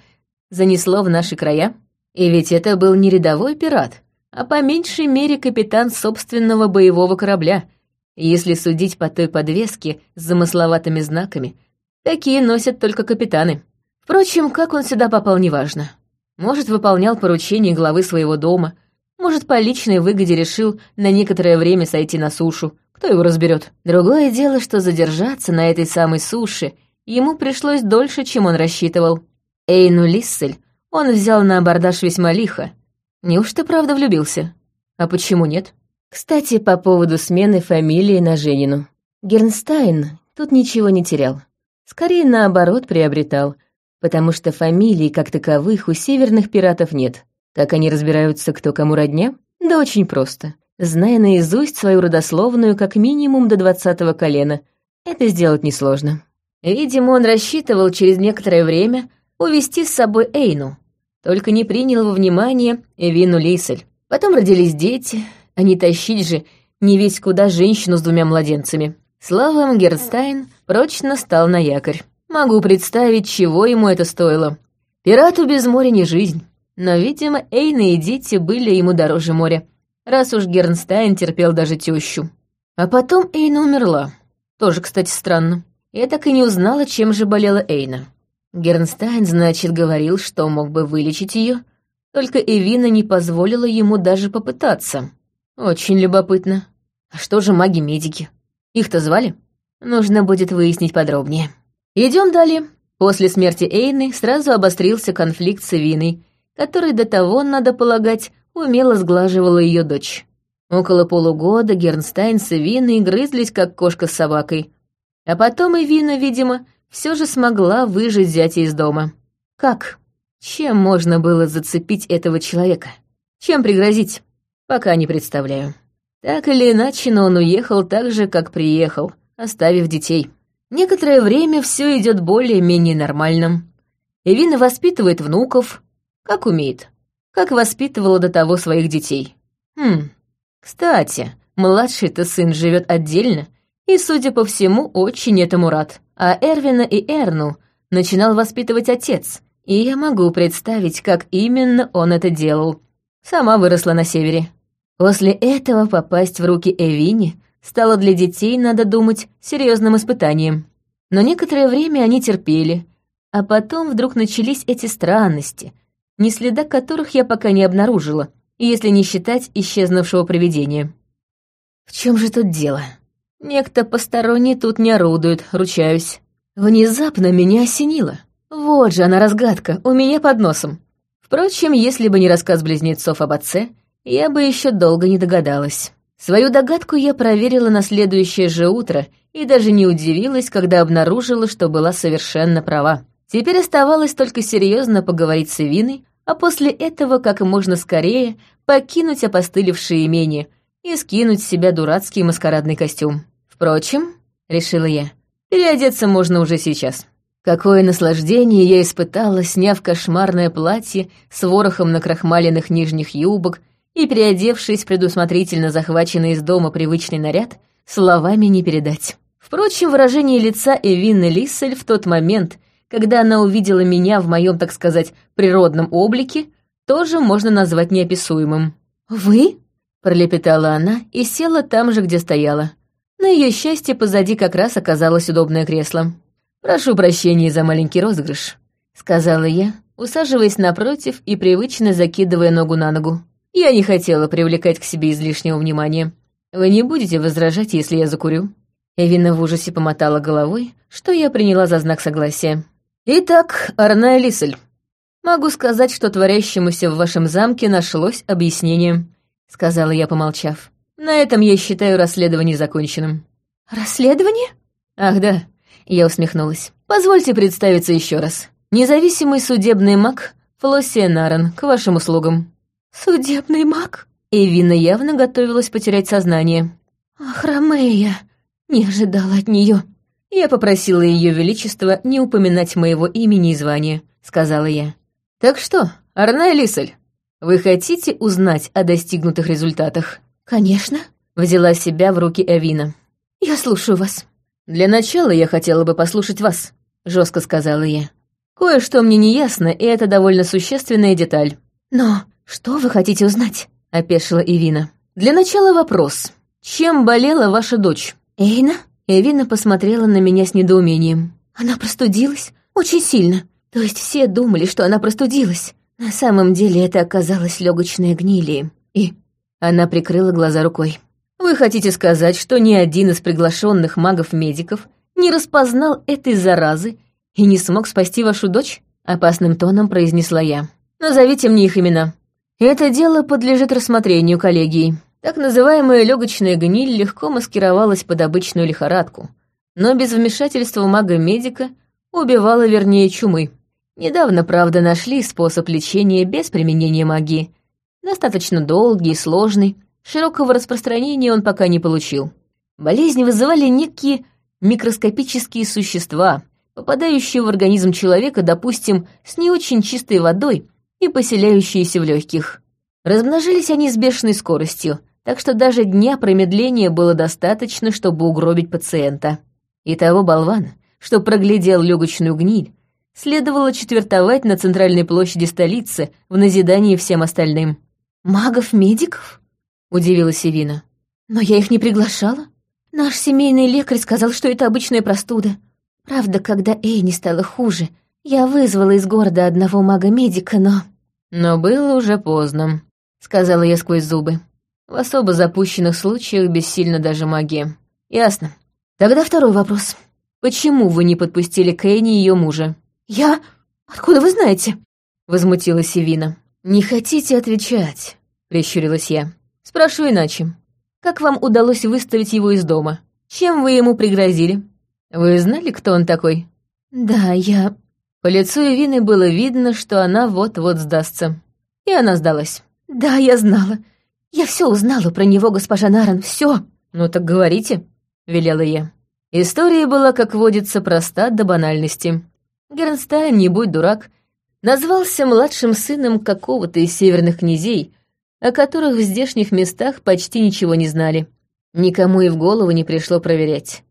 S1: занесло в наши края? И ведь это был не рядовой пират, а по меньшей мере капитан собственного боевого корабля, если судить по той подвеске с замысловатыми знаками. Такие носят только капитаны. Впрочем, как он сюда попал, неважно. Может, выполнял поручение главы своего дома, может, по личной выгоде решил на некоторое время сойти на сушу, кто его разберет. Другое дело, что задержаться на этой самой суше ему пришлось дольше, чем он рассчитывал. Эйну Лиссель он взял на абордаж весьма лихо, Неужто правда влюбился? А почему нет? Кстати, по поводу смены фамилии на Женину. Гернстайн тут ничего не терял. Скорее, наоборот, приобретал, потому что фамилий, как таковых, у северных пиратов нет. Как они разбираются, кто кому родня? Да очень просто. Зная наизусть свою родословную как минимум до двадцатого колена, это сделать несложно. Видимо, он рассчитывал через некоторое время увести с собой Эйну, только не принял во внимание Эвину Лисель. Потом родились дети, а не тащить же невесть куда женщину с двумя младенцами. Слава Герстайн прочно стал на якорь. Могу представить, чего ему это стоило. Пирату без моря не жизнь. Но, видимо, Эйна и дети были ему дороже моря, раз уж Гернстайн терпел даже тещу. А потом Эйна умерла. Тоже, кстати, странно. Я так и не узнала, чем же болела Эйна. Гернстайн, значит, говорил, что мог бы вылечить ее, только Эвина не позволила ему даже попытаться. Очень любопытно. А что же маги-медики? Их-то звали? Нужно будет выяснить подробнее. Идем далее. После смерти Эйны сразу обострился конфликт с Эвиной, который до того, надо полагать, умело сглаживала ее дочь. Около полугода Гернстайн с Эвиной грызлись, как кошка с собакой. А потом Эвина, видимо, все же смогла выжить зятя из дома. Как? Чем можно было зацепить этого человека? Чем пригрозить? Пока не представляю. Так или иначе, но он уехал так же, как приехал, оставив детей. Некоторое время все идет более-менее нормально. Эвина воспитывает внуков, как умеет, как воспитывала до того своих детей. Хм, кстати, младший-то сын живет отдельно и, судя по всему, очень этому рад. А Эрвина и Эрну начинал воспитывать отец, и я могу представить, как именно он это делал. Сама выросла на севере. После этого попасть в руки Эвини стало для детей, надо думать, серьезным испытанием. Но некоторое время они терпели, а потом вдруг начались эти странности, ни следа которых я пока не обнаружила, если не считать исчезнувшего привидения. В чем же тут дело? Некто посторонний тут не орудует, ручаюсь. Внезапно меня осенило. Вот же она разгадка, у меня под носом. Впрочем, если бы не рассказ близнецов об отце, я бы еще долго не догадалась. Свою догадку я проверила на следующее же утро и даже не удивилась, когда обнаружила, что была совершенно права. Теперь оставалось только серьезно поговорить с Ивиной, а после этого как можно скорее покинуть опостылевшее имение и скинуть с себя дурацкий маскарадный костюм. Впрочем, решила я, переодеться можно уже сейчас. Какое наслаждение я испытала, сняв кошмарное платье с ворохом накрахмаленных нижних юбок и переодевшись предусмотрительно захваченный из дома привычный наряд, словами не передать. Впрочем, выражение лица Эвины Лиссель в тот момент, когда она увидела меня в моем, так сказать, природном облике, тоже можно назвать неописуемым. «Вы?» — пролепетала она и села там же, где стояла. На ее счастье позади как раз оказалось удобное кресло. «Прошу прощения за маленький розыгрыш», — сказала я, усаживаясь напротив и привычно закидывая ногу на ногу. «Я не хотела привлекать к себе излишнего внимания. Вы не будете возражать, если я закурю?» Эвина в ужасе помотала головой, что я приняла за знак согласия. «Итак, Арная Лисель, могу сказать, что творящемуся в вашем замке нашлось объяснение», — сказала я, помолчав. На этом я считаю расследование законченным».
S2: «Расследование?»
S1: «Ах да», — я усмехнулась. «Позвольте представиться еще раз. Независимый судебный маг Флоссия Наран, к вашим услугам».
S2: «Судебный маг?»
S1: Эвина явно готовилась потерять сознание.
S2: «Ах, Ромея, не ожидала от нее.
S1: Я попросила ее величество не упоминать моего имени и звания, сказала я. Так что, Арна Лисель, вы хотите узнать о достигнутых результатах?
S2: «Конечно», — взяла себя в руки Эвина. «Я слушаю вас».
S1: «Для начала я хотела бы послушать вас», — жестко сказала я. «Кое-что мне не ясно, и это довольно существенная деталь».
S2: «Но что вы хотите узнать?»
S1: — опешила Эвина. «Для начала вопрос. Чем болела ваша дочь?»
S2: «Эйна?»
S1: Эвина посмотрела на меня с недоумением.
S2: «Она простудилась? Очень сильно. То есть все думали, что она простудилась. На самом деле это оказалось легочной гнили. И
S1: она прикрыла глаза рукой. «Вы хотите сказать, что ни один из приглашенных магов-медиков не распознал этой заразы и не смог спасти вашу дочь?» Опасным тоном произнесла я. «Назовите мне их имена. Это дело подлежит рассмотрению коллегии. Так называемая легочная гниль легко маскировалась под обычную лихорадку, но без вмешательства мага-медика убивала вернее чумы. Недавно, правда, нашли способ лечения без применения магии, Достаточно долгий и сложный, широкого распространения он пока не получил. Болезнь вызывали некие микроскопические существа, попадающие в организм человека, допустим, с не очень чистой водой и поселяющиеся в легких. Размножились они с бешеной скоростью, так что даже дня промедления было достаточно, чтобы угробить пациента. И того болвана, что проглядел легочную гниль, следовало четвертовать на центральной площади столицы в назидании всем остальным.
S2: «Магов-медиков?» — удивилась Эвина. «Но я их не приглашала. Наш семейный лекарь сказал, что это обычная простуда. Правда, когда Эйни стало хуже, я вызвала из города одного мага-медика, но...»
S1: «Но было уже поздно», — сказала я сквозь зубы. «В особо запущенных случаях бессильна даже магия. Ясно. Тогда второй вопрос. Почему вы не подпустили к Эйни ее мужа?»
S2: «Я? Откуда вы знаете?»
S1: — возмутилась Севина. «Не хотите отвечать?» — прищурилась я. «Спрошу иначе. Как вам удалось выставить его из дома? Чем вы ему пригрозили? Вы знали, кто он такой?»
S2: «Да, я...»
S1: По лицу Эвины было видно, что она вот-вот сдастся. И она сдалась.
S2: «Да, я знала. Я все узнала про него, госпожа Наран, все.
S1: «Ну так говорите», — велела я. История была, как водится, проста до банальности. Гернстайн, не будь дурак, назвался младшим сыном какого-то из северных князей, о которых в здешних местах почти ничего не знали. Никому и в голову не пришло проверять.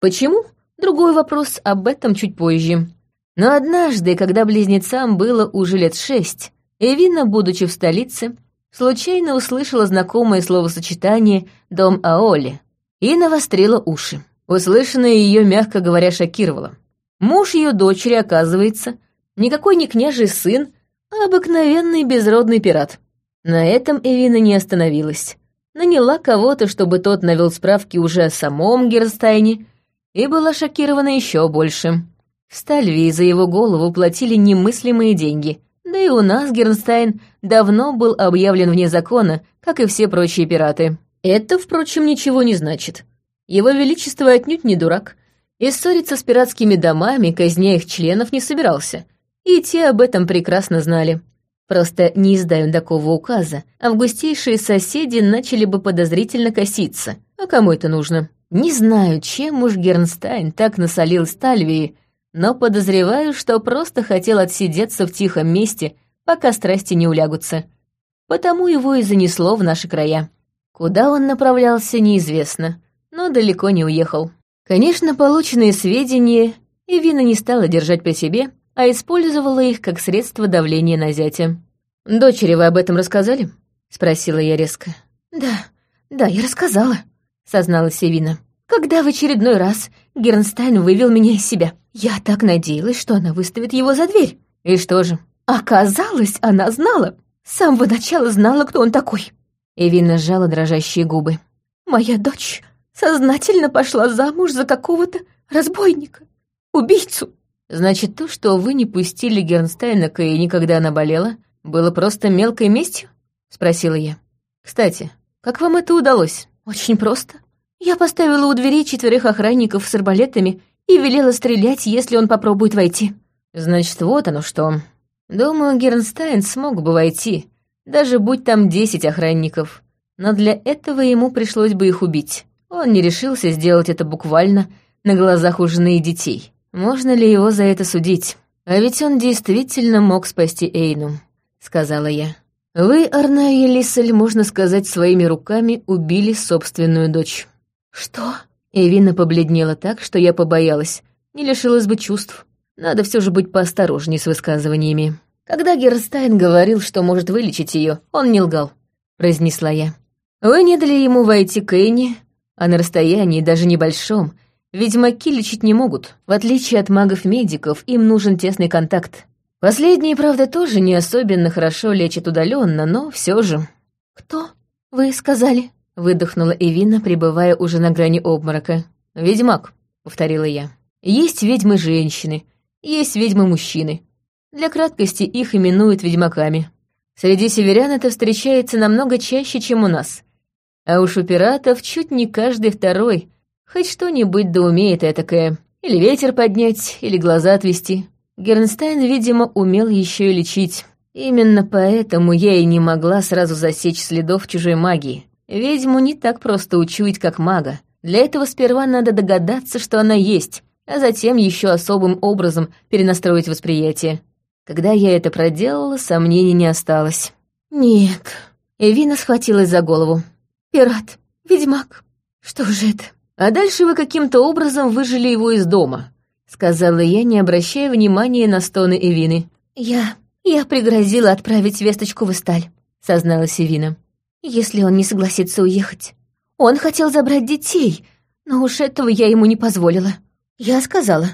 S1: Почему? Другой вопрос, об этом чуть позже. Но однажды, когда близнецам было уже лет шесть, Эвина, будучи в столице, случайно услышала знакомое словосочетание «дом Аоли» и навострила уши. Услышанное ее, мягко говоря, шокировало. Муж ее дочери, оказывается, никакой не княжий сын, а обыкновенный безродный пират. На этом Эвина не остановилась. Наняла кого-то, чтобы тот навел справки уже о самом Герстайне, и была шокирована еще больше. В Стальвии за его голову платили немыслимые деньги, да и у нас Гернстайн давно был объявлен вне закона, как и все прочие пираты. Это, впрочем, ничего не значит. Его Величество отнюдь не дурак, и ссориться с пиратскими домами, казня их членов, не собирался, и те об этом прекрасно знали. Просто не издая такого указа, августейшие соседи начали бы подозрительно коситься. А кому это нужно? Не знаю, чем уж Гернстайн так насолил Стальвии, но подозреваю, что просто хотел отсидеться в тихом месте, пока страсти не улягутся. Потому его и занесло в наши края. Куда он направлялся, неизвестно, но далеко не уехал. Конечно, полученные сведения Эвина не стала держать при себе, а использовала их как средство давления на зятя. «Дочери вы об этом рассказали?» — спросила я резко.
S2: «Да, да, я рассказала», — созналась Эвина. «Когда в очередной раз Гернстайн вывел меня из себя, я так надеялась, что она выставит его за дверь.
S1: И что же?
S2: Оказалось, она знала. С самого начала знала, кто он такой».
S1: Эвина сжала дрожащие губы.
S2: «Моя дочь сознательно пошла замуж за какого-то разбойника, убийцу».
S1: «Значит, то, что вы не пустили Гернстайна к Эйне, когда она болела, было просто мелкой местью?» — спросила я. «Кстати, как вам это удалось?»
S2: «Очень просто. Я поставила у дверей четверых охранников с арбалетами и велела стрелять, если он попробует войти».
S1: «Значит, вот оно что. Думаю, Гернстайн смог бы войти, даже будь там десять охранников. Но для этого ему пришлось бы их убить. Он не решился сделать это буквально на глазах у жены и детей. Можно ли его за это судить? А ведь он действительно мог спасти Эйну, сказала я. Вы, Арна и Лисель, можно сказать, своими руками убили собственную дочь.
S2: Что?
S1: Эвина побледнела так, что я побоялась. Не лишилась бы чувств. Надо все же быть поосторожнее с высказываниями. Когда Герстайн говорил, что может вылечить ее, он не лгал, произнесла я. Вы не дали ему войти к Эйне, а на расстоянии, даже небольшом, ведьмаки лечить не могут. В отличие от магов-медиков, им нужен тесный контакт. Последние, правда, тоже не особенно хорошо лечат удаленно, но все же.
S2: «Кто? Вы сказали?»
S1: — выдохнула Эвина, пребывая уже на грани обморока. «Ведьмак», — повторила я. «Есть ведьмы-женщины, есть ведьмы-мужчины. Для краткости их именуют ведьмаками. Среди северян это встречается намного чаще, чем у нас. А уж у пиратов чуть не каждый второй. Хоть что-нибудь да умеет этакое. Или ветер поднять, или глаза отвести. Гернстайн, видимо, умел еще и лечить. Именно поэтому я и не могла сразу засечь следов чужой магии. Ведьму не так просто учуять, как мага. Для этого сперва надо догадаться, что она есть, а затем еще особым образом перенастроить восприятие. Когда я это проделала, сомнений не осталось.
S2: «Нет».
S1: Эвина схватилась за голову.
S2: Пират, ведьмак. Что же это?
S1: А дальше вы каким-то образом выжили его из дома, сказала я, не обращая внимания на стоны Эвины.
S2: «Я... я пригрозила отправить весточку в Исталь», — созналась Эвина. «Если он не согласится уехать. Он хотел забрать детей, но уж этого я ему не позволила. Я сказала,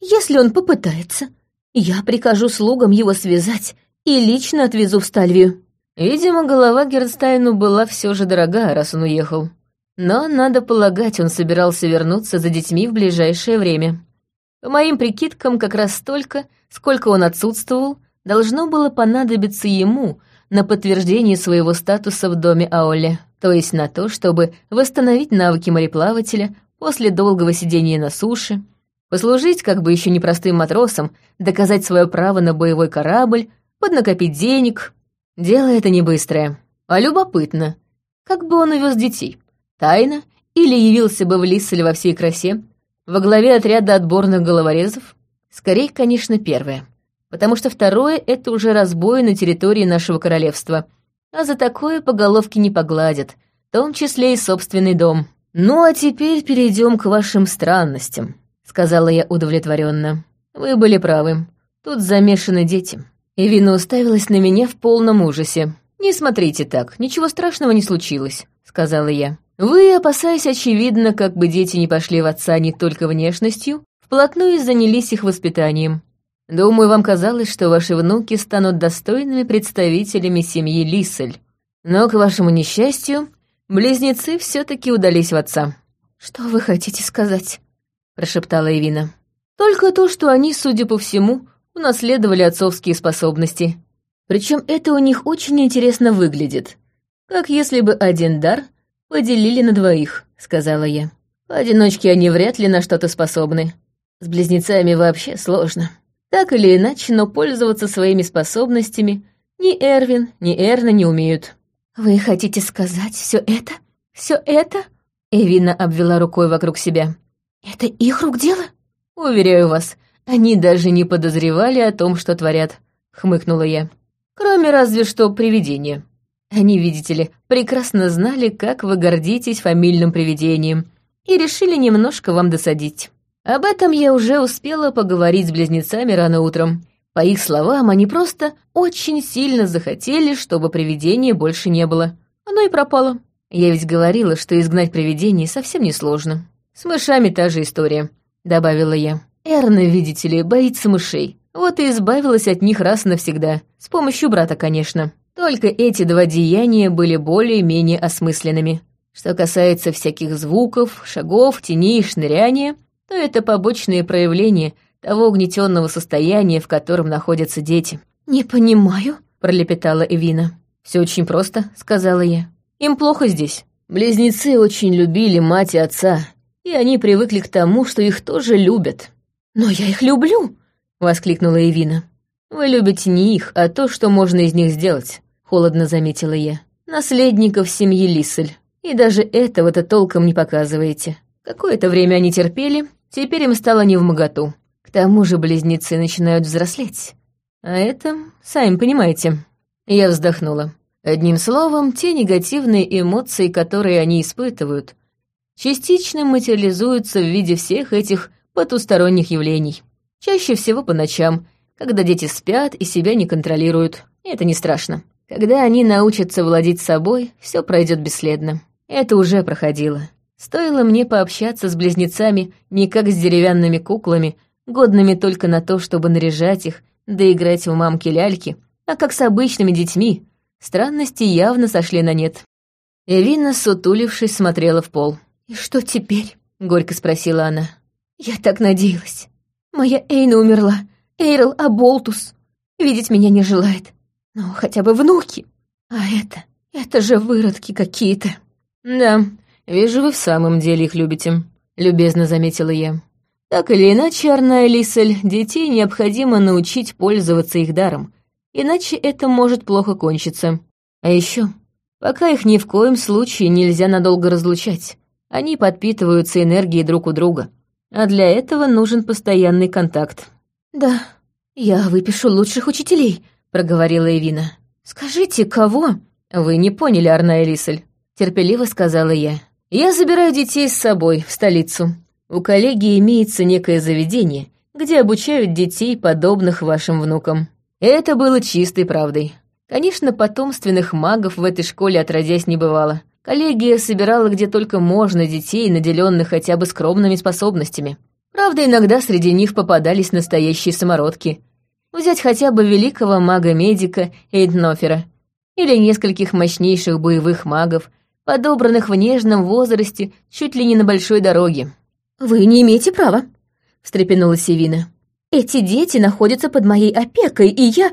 S2: если он попытается, я прикажу слугам его связать и лично отвезу в Стальвию».
S1: Видимо, голова Гернстайну была все же дорога, раз он уехал. Но, надо полагать, он собирался вернуться за детьми в ближайшее время. По моим прикидкам, как раз столько, сколько он отсутствовал, должно было понадобиться ему на подтверждение своего статуса в доме Аоле, то есть на то, чтобы восстановить навыки мореплавателя после долгого сидения на суше, послужить как бы еще непростым матросом, доказать свое право на боевой корабль, поднакопить денег. Дело это не быстрое, а любопытно. Как бы он увез детей? Тайно? Или явился бы в Лиссель во всей красе? Во главе отряда отборных головорезов? Скорее, конечно, первое. Потому что второе — это уже разбой на территории нашего королевства. А за такое по головке не погладят, в том числе и собственный дом. «Ну, а теперь перейдем к вашим странностям», — сказала я удовлетворенно. «Вы были правы. Тут замешаны дети». Ивина уставилась на меня в полном ужасе. «Не смотрите так, ничего страшного не случилось», — сказала я. Вы, опасаясь, очевидно, как бы дети не пошли в отца не только внешностью, вплотную занялись их воспитанием. Думаю, вам казалось, что ваши внуки станут достойными представителями семьи Лисель. Но, к вашему несчастью, близнецы все таки удались в отца.
S2: «Что вы хотите сказать?»
S1: — прошептала Эвина. «Только то, что они, судя по всему, унаследовали отцовские способности. Причем это у них очень интересно выглядит. Как если бы один дар «Поделили на двоих», — сказала я. «Поодиночке они вряд ли на что-то способны. С близнецами вообще сложно. Так или иначе, но пользоваться своими способностями ни Эрвин, ни Эрна не умеют».
S2: «Вы хотите сказать все это? Все это?» Эвина обвела рукой вокруг себя. «Это их рук дело?»
S1: «Уверяю вас, они даже не подозревали о том, что творят», — хмыкнула я. «Кроме разве что привидения». Они, видите ли, прекрасно знали, как вы гордитесь фамильным привидением, и решили немножко вам досадить. Об этом я уже успела поговорить с близнецами рано утром. По их словам, они просто очень сильно захотели, чтобы привидения больше не было. Оно и пропало. Я ведь говорила, что изгнать привидение совсем не сложно. С мышами та же история, добавила я. Эрна, видите ли, боится мышей. Вот и избавилась от них раз навсегда. С помощью брата, конечно. Только эти два деяния были более-менее осмысленными. Что касается всяких звуков, шагов, теней и шныряния, то это побочные проявления того угнетенного состояния, в котором находятся дети.
S2: «Не понимаю», —
S1: пролепетала Эвина. Все очень просто», — сказала я. «Им плохо здесь. Близнецы очень любили мать и отца, и они привыкли к тому, что их тоже любят».
S2: «Но я их люблю», —
S1: воскликнула Эвина. «Вы любите не их, а то, что можно из них сделать холодно заметила я. «Наследников семьи Лисель. И даже этого-то толком не показываете. Какое-то время они терпели, теперь им стало не в моготу. К тому же близнецы начинают взрослеть. А это, сами понимаете». Я вздохнула. Одним словом, те негативные эмоции, которые они испытывают, частично материализуются в виде всех этих потусторонних явлений. Чаще всего по ночам, когда дети спят и себя не контролируют. Это не страшно. Когда они научатся владеть собой, все пройдет бесследно. Это уже проходило. Стоило мне пообщаться с близнецами не как с деревянными куклами, годными только на то, чтобы наряжать их, да играть в мамки-ляльки, а как с обычными детьми. Странности явно сошли на нет. Эвина, сутулившись, смотрела в пол.
S2: «И что теперь?»
S1: — горько спросила она.
S2: «Я так надеялась. Моя Эйна умерла. Эйрл Аболтус. Видеть меня не желает. Ну, хотя бы внуки. А это... это же выродки какие-то.
S1: Да, вижу, вы в самом деле их любите, любезно заметила я. Так или иначе, Арна и Лисель, детей необходимо научить пользоваться их даром, иначе это может плохо кончиться. А еще, пока их ни в коем случае нельзя надолго разлучать, они подпитываются энергией друг у друга, а для этого нужен постоянный контакт.
S2: Да, я выпишу лучших учителей, проговорила Эвина. «Скажите, кого?»
S1: «Вы не поняли, Арна Элисель», — терпеливо сказала я. «Я забираю детей с собой в столицу. У коллеги имеется некое заведение, где обучают детей, подобных вашим внукам. Это было чистой правдой. Конечно, потомственных магов в этой школе отродясь не бывало. Коллегия собирала где только можно детей, наделенных хотя бы скромными способностями. Правда, иногда среди них попадались настоящие самородки. Взять хотя бы великого мага-медика Эйднофера или нескольких мощнейших боевых магов, подобранных в нежном возрасте чуть ли не на большой дороге.
S2: «Вы не имеете права», — встрепенулась Севина. «Эти дети находятся под моей опекой, и я...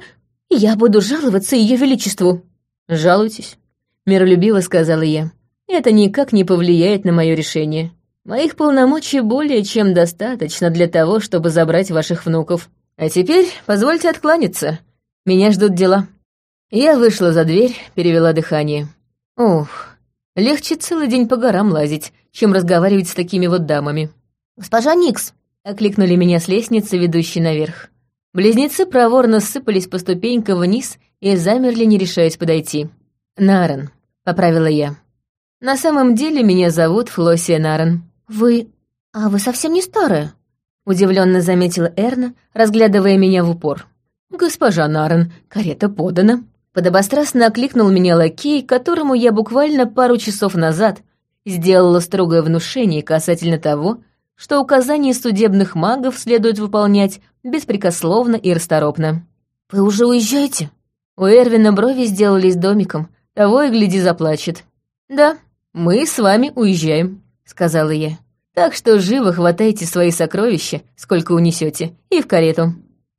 S2: я буду жаловаться Ее Величеству».
S1: «Жалуйтесь», — миролюбиво сказала я. «Это никак не повлияет на мое решение. Моих полномочий более чем достаточно для того, чтобы забрать ваших внуков. А теперь позвольте откланяться. Меня ждут дела». Я вышла за дверь, перевела дыхание. Ух, легче целый день по горам лазить, чем разговаривать с такими вот дамами.
S2: «Госпожа Никс!» — окликнули меня с лестницы, ведущей наверх.
S1: Близнецы проворно сыпались по ступенькам вниз и замерли, не решаясь подойти. «Нарен», — поправила я. «На самом деле меня зовут Флосия Нарен».
S2: «Вы... а вы совсем не старая?»
S1: — удивленно заметила Эрна, разглядывая меня в упор. «Госпожа Нарен, карета подана». Подобострастно окликнул меня лакей, которому я буквально пару часов назад сделала строгое внушение касательно того, что указания судебных магов следует выполнять беспрекословно и расторопно.
S2: «Вы уже уезжаете?»
S1: У Эрвина брови сделались домиком, того и гляди заплачет. «Да, мы с вами уезжаем», — сказала я. «Так что живо хватайте свои сокровища, сколько унесете, и в карету».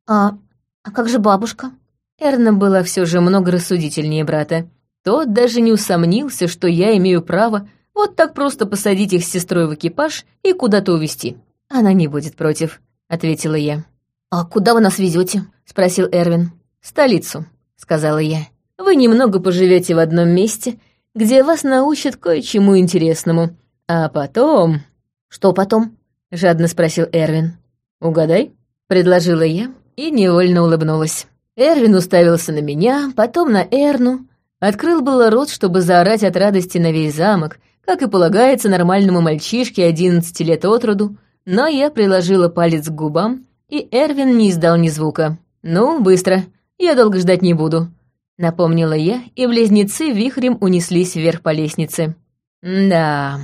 S2: «А... а как же бабушка?»
S1: Эрна была все же много рассудительнее брата. Тот даже не усомнился, что я имею право вот так просто посадить их с сестрой в экипаж и куда-то увезти. Она не будет против, ответила я.
S2: А куда вы нас везете?
S1: спросил Эрвин. Столицу, сказала я. Вы немного поживете в одном месте, где вас научат кое-чему интересному. А потом...
S2: Что потом?
S1: жадно спросил Эрвин. Угадай, предложила я и невольно улыбнулась. Эрвин уставился на меня, потом на Эрну, открыл было рот, чтобы заорать от радости на весь замок, как и полагается нормальному мальчишке одиннадцати лет от роду, но я приложила палец к губам, и Эрвин не издал ни звука. «Ну, быстро, я долго ждать не буду», — напомнила я, и близнецы вихрем унеслись вверх по лестнице. «Да,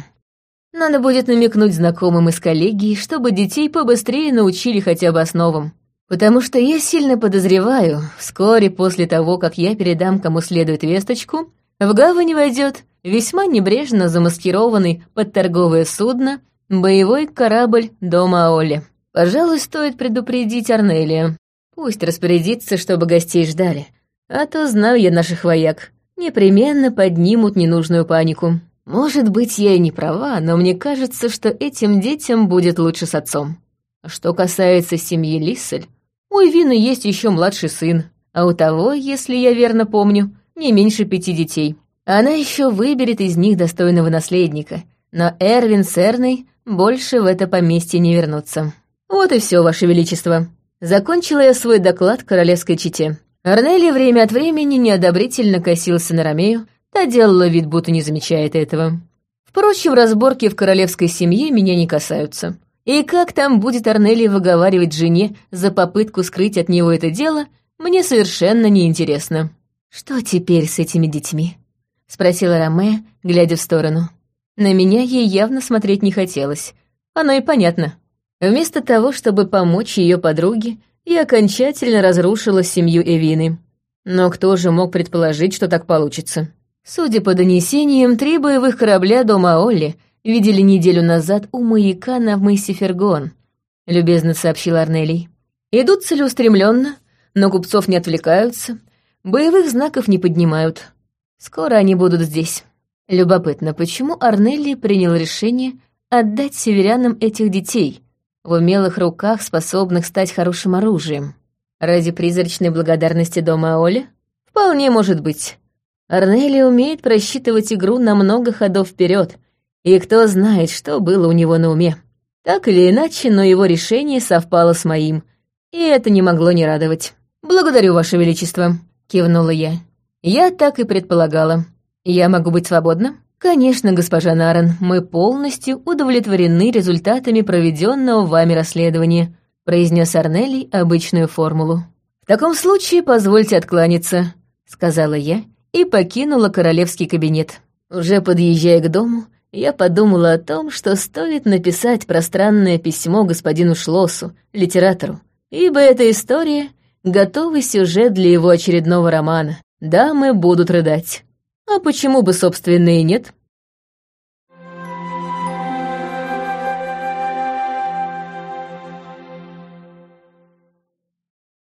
S1: надо будет намекнуть знакомым из коллегии, чтобы детей побыстрее научили хотя бы основам. Потому что я сильно подозреваю, вскоре после того, как я передам кому следует весточку, в гавань войдет весьма небрежно замаскированный под торговое судно боевой корабль дома Оли. Пожалуй, стоит предупредить Арнелия. Пусть распорядится, чтобы гостей ждали. А то знаю я наших вояк. Непременно поднимут ненужную панику. Может быть, я и не права, но мне кажется, что этим детям будет лучше с отцом. Что касается семьи Лиссель, у Эвины есть еще младший сын, а у того, если я верно помню, не меньше пяти детей. Она еще выберет из них достойного наследника, но Эрвин с Эрной больше в это поместье не вернутся. Вот и все, Ваше Величество. Закончила я свой доклад королевской чете. Арнелли время от времени неодобрительно косился на Ромею, та делала вид, будто не замечает этого. Впрочем, разборки в королевской семье меня не касаются. И как там будет Арнелли выговаривать жене за попытку скрыть от него это дело, мне совершенно неинтересно. «Что теперь с этими детьми?» — спросила Ромея, глядя в сторону. На меня ей явно смотреть не хотелось. Оно и понятно. Вместо того, чтобы помочь ее подруге, я окончательно разрушила семью Эвины. Но кто же мог предположить, что так получится? Судя по донесениям, три боевых корабля дома Олли — видели неделю назад у маяка на мысе Фергон», — любезно сообщил Арнелий. «Идут целеустремленно, но купцов не отвлекаются, боевых знаков не поднимают. Скоро они будут здесь. Любопытно, почему Арнелли принял решение отдать северянам этих детей, в умелых руках, способных стать хорошим оружием? Ради призрачной благодарности дома Оли? Вполне может быть. Арнелли умеет просчитывать игру на много ходов вперед, и кто знает, что было у него на уме. Так или иначе, но его решение совпало с моим, и это не могло не радовать. «Благодарю, Ваше Величество», — кивнула я. «Я так и предполагала. Я могу быть свободна?» Конечно, госпожа Нарен, мы полностью удовлетворены результатами проведенного вами расследования, произнес Арнелий обычную формулу. В таком случае позвольте откланяться, сказала я и покинула королевский кабинет. Уже подъезжая к дому, я подумала о том, что стоит написать пространное письмо господину Шлосу, литератору, ибо эта история — готовый сюжет для его очередного романа. Дамы будут рыдать. А почему бы, собственно, и нет?